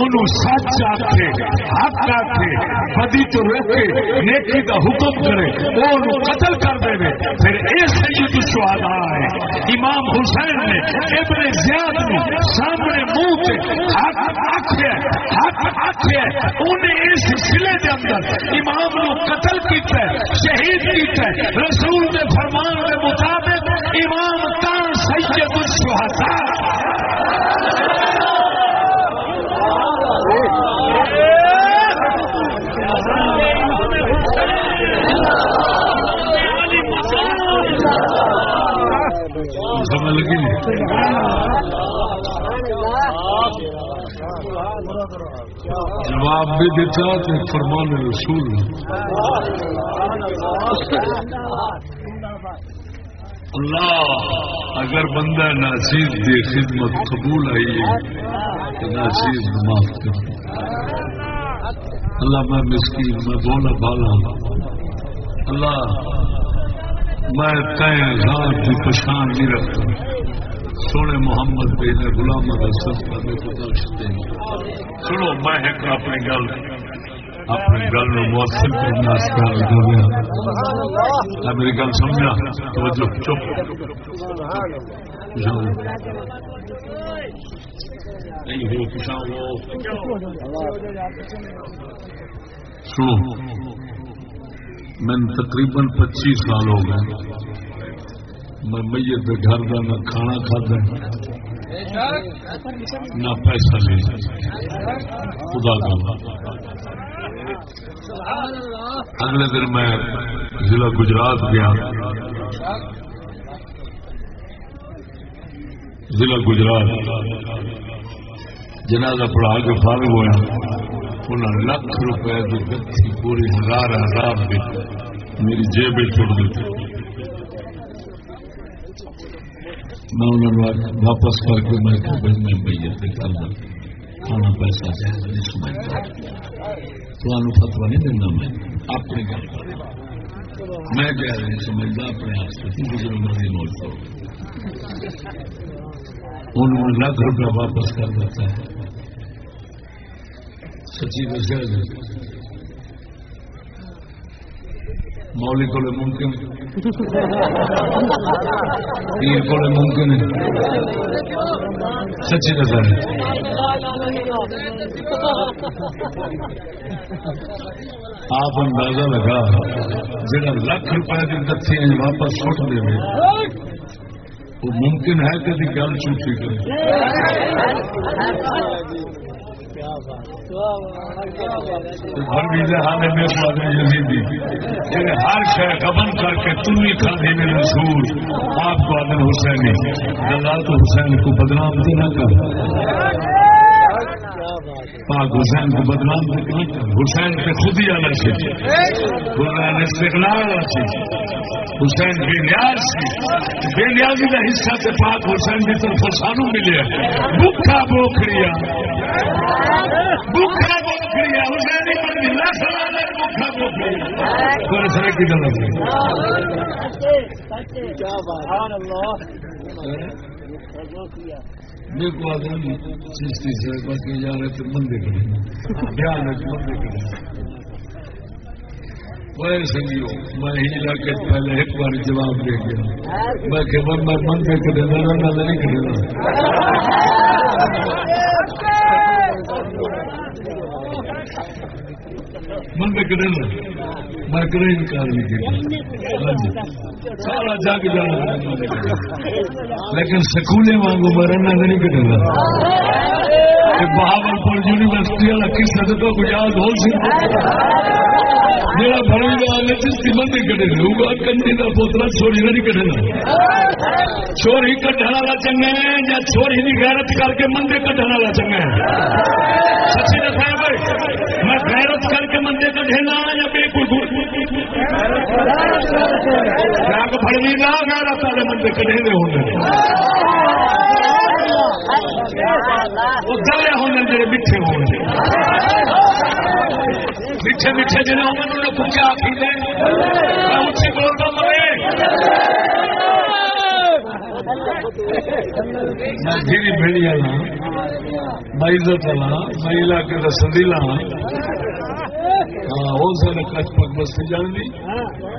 اونوں سچ آکھے، حق آکھے، بدی تو روکے نیکی دا حکم کرے، اونوں قتل کر دے وے۔ پھر اے سید الشہداء ہے، امام حسین نے ابن زیاد نے سامنے منہ تے حق آکھے حق آکھے انہیں اس سلسلے دے اندر امام نو قتل کیتا ہے شہید کیتا ہے رسول کے فرمان کے مطابق امام تان سید الشہداء سمجھ لگی جواب بھی دیتا تو فرمان رسول اللہ، اگر بندہ ناچیز دی خدمت قبول آئی تو ناچیز معاف کر۔ اللہ، میں مسکین، میں بولا بالا۔ اللہ، میں کئے ذات کی پچھان نہیں رکھتا۔ سونے محمد بے نے غلام رسم کا کو بخش دیں سنو، میں ایک اپنی گل اپنے گل میں مؤثر کرنا کر رہا میری گل سمجھا؟ توجہ، چپ۔ سنو، میں تقریباً پچیس سال ہو گئے۔ میں میت کے گھر کا نہ کھانا کھادا نہ پیسہ لے خدا کا اگلے دن میں ضلع گجرات گیا ضلع گجرات جنازہ پڑھا کے فارغ ہوا انہوں نے لاکھ روپے کی گتھی پوری ہزار ہزار میری جیب چھوڑ دیتے میں انہوں نے واپس کر کے میں میں میت کرنا کھانا پیسہ نہیں سمجھتا تمہیں فتوا نہیں دینا میں اپنی گل میں کیا نہیں سمجھتا اپنے آپ سے کسی مرضی موت کرو انہوں نے لاکھ روپیہ واپس کر دیتا ہے سچی دسیا مولی کو ممکن پیر کو ممکن ہے سچی دسا آپ اندازہ لگا جا لاکھ روپئے کی دسی واپس چھوٹ دے وہ ممکن ہے کہ گل چوٹی کرے یعنی ہر شہر قبل کر کے تم ہی کھانے میں مشہور آپ کو آدم حسین دلال تو حسین کو بدنام تو نہ کر۔ پاک حسین کو بدنام حسین پہ خود ہی آنا چاہیے۔ حسین استقلال آنا چاہیے حسین بے نیاز بے نیازی کا حصہ سے پاک حسین کی طرف سانو ملے۔ بکھا بوکھڑیا بوکھڑیا حسین بکھا بوکھڑیا سر کی گل میرے کو آدمی چیشتی سے باقی جا رہے تھے مندے کریں۔ دھیان مندے کریں۔ میں سنگیو میں ہی علاقے پہلے ایک بار جواب دے گیا۔ میں کہ میں مندے کرے نہ نہ نہیں کرے مندے کرے میں کرے انکار نہیں کیا جی۔ سارا جگ جانا لیکن سکولے وانگو میں رہنا نہیں کرے بہاول پور یونیورسٹی والا کس حد کو یاد ہو سکتا میرا بڑی گال ہے جس کی مندی کٹے۔ لوگ کنجی کا پوترا چوری نہیں کٹے۔ چوری کٹن والا چنگا ہے یا چوری کی غیرت کر کے مندے کٹن والا چنگا ہے؟ سچی دسا میں غیرت کر کے مندے کٹنا یا بے کوئی فڑوی نہ غیرت والے مندے کٹے ہونے وہ گلے ہونے میرے میٹھے ہونے میٹھے میٹھے جنہیں انہوں نے کچھ آخی میں اچھی بولتا مرے میں دھیری بھیڑی میں عزت میں علاقے کا سدیلا ہاں وہ سارے کچھ پک بستی جان دی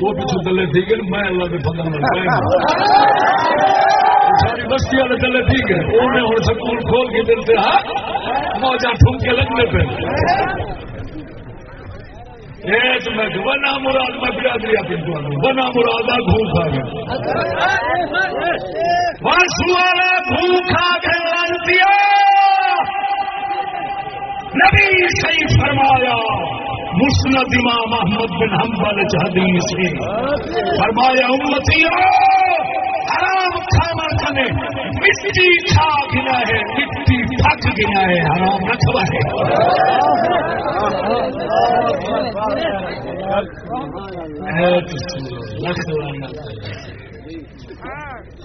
وہ پیچھے دلے تھی گئے میں اللہ کے فضل ساری بستی والے دلے ٹھیک ہے انہیں ہوں سکول کھول کے دل سے ہاں موجہ ٹھوک کے لگنے پہ بنا مراد میں برادری اپنی بنا مراد گھوم کھا گیا۔ والا گھوم کھا گیا نبی صحیح فرمایا، مسند امام محمد بن حنبل حدیث کی فرمایا، امتی حرام کھانا کھانے، مٹی کھا گنا ہے، مٹی پھک گنا ہے، حرام رکھوا ہے۔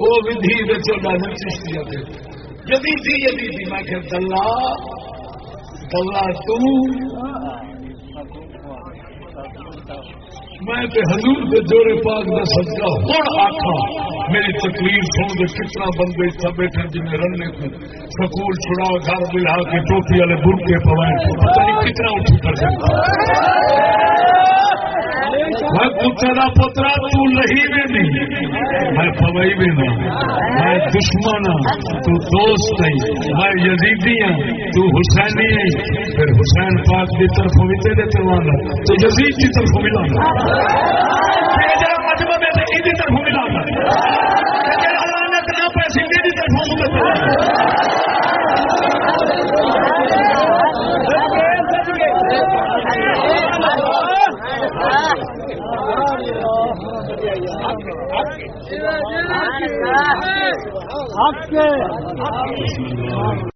وہ ودھی چشتی یدی تھی یدی تھی میں کہ دلہ دلہ تو میں تے حضور دے جوڑے پاک دا صدقہ ہوں آخا میری تقریر سن کے کتنا بندے سب بیٹھے جن رننے کو سکول چھڑا گھر بلا کے ٹوپی والے برکے پوائے پتہ نہیں کتنا اٹھ کر سکتا میں پترا تو لہی میں نہیں۔ میں پوئی بھی نہ۔ میں دشمن ہوں تو دوست نہیں میں یزیدی ہوں تو حسینی ہے پھر حسین پاک کی طرف بھی تیرے پروانا تو یزید کی طرف ملا مجمع میں طرف ملا نہ پیسے میری طرف حق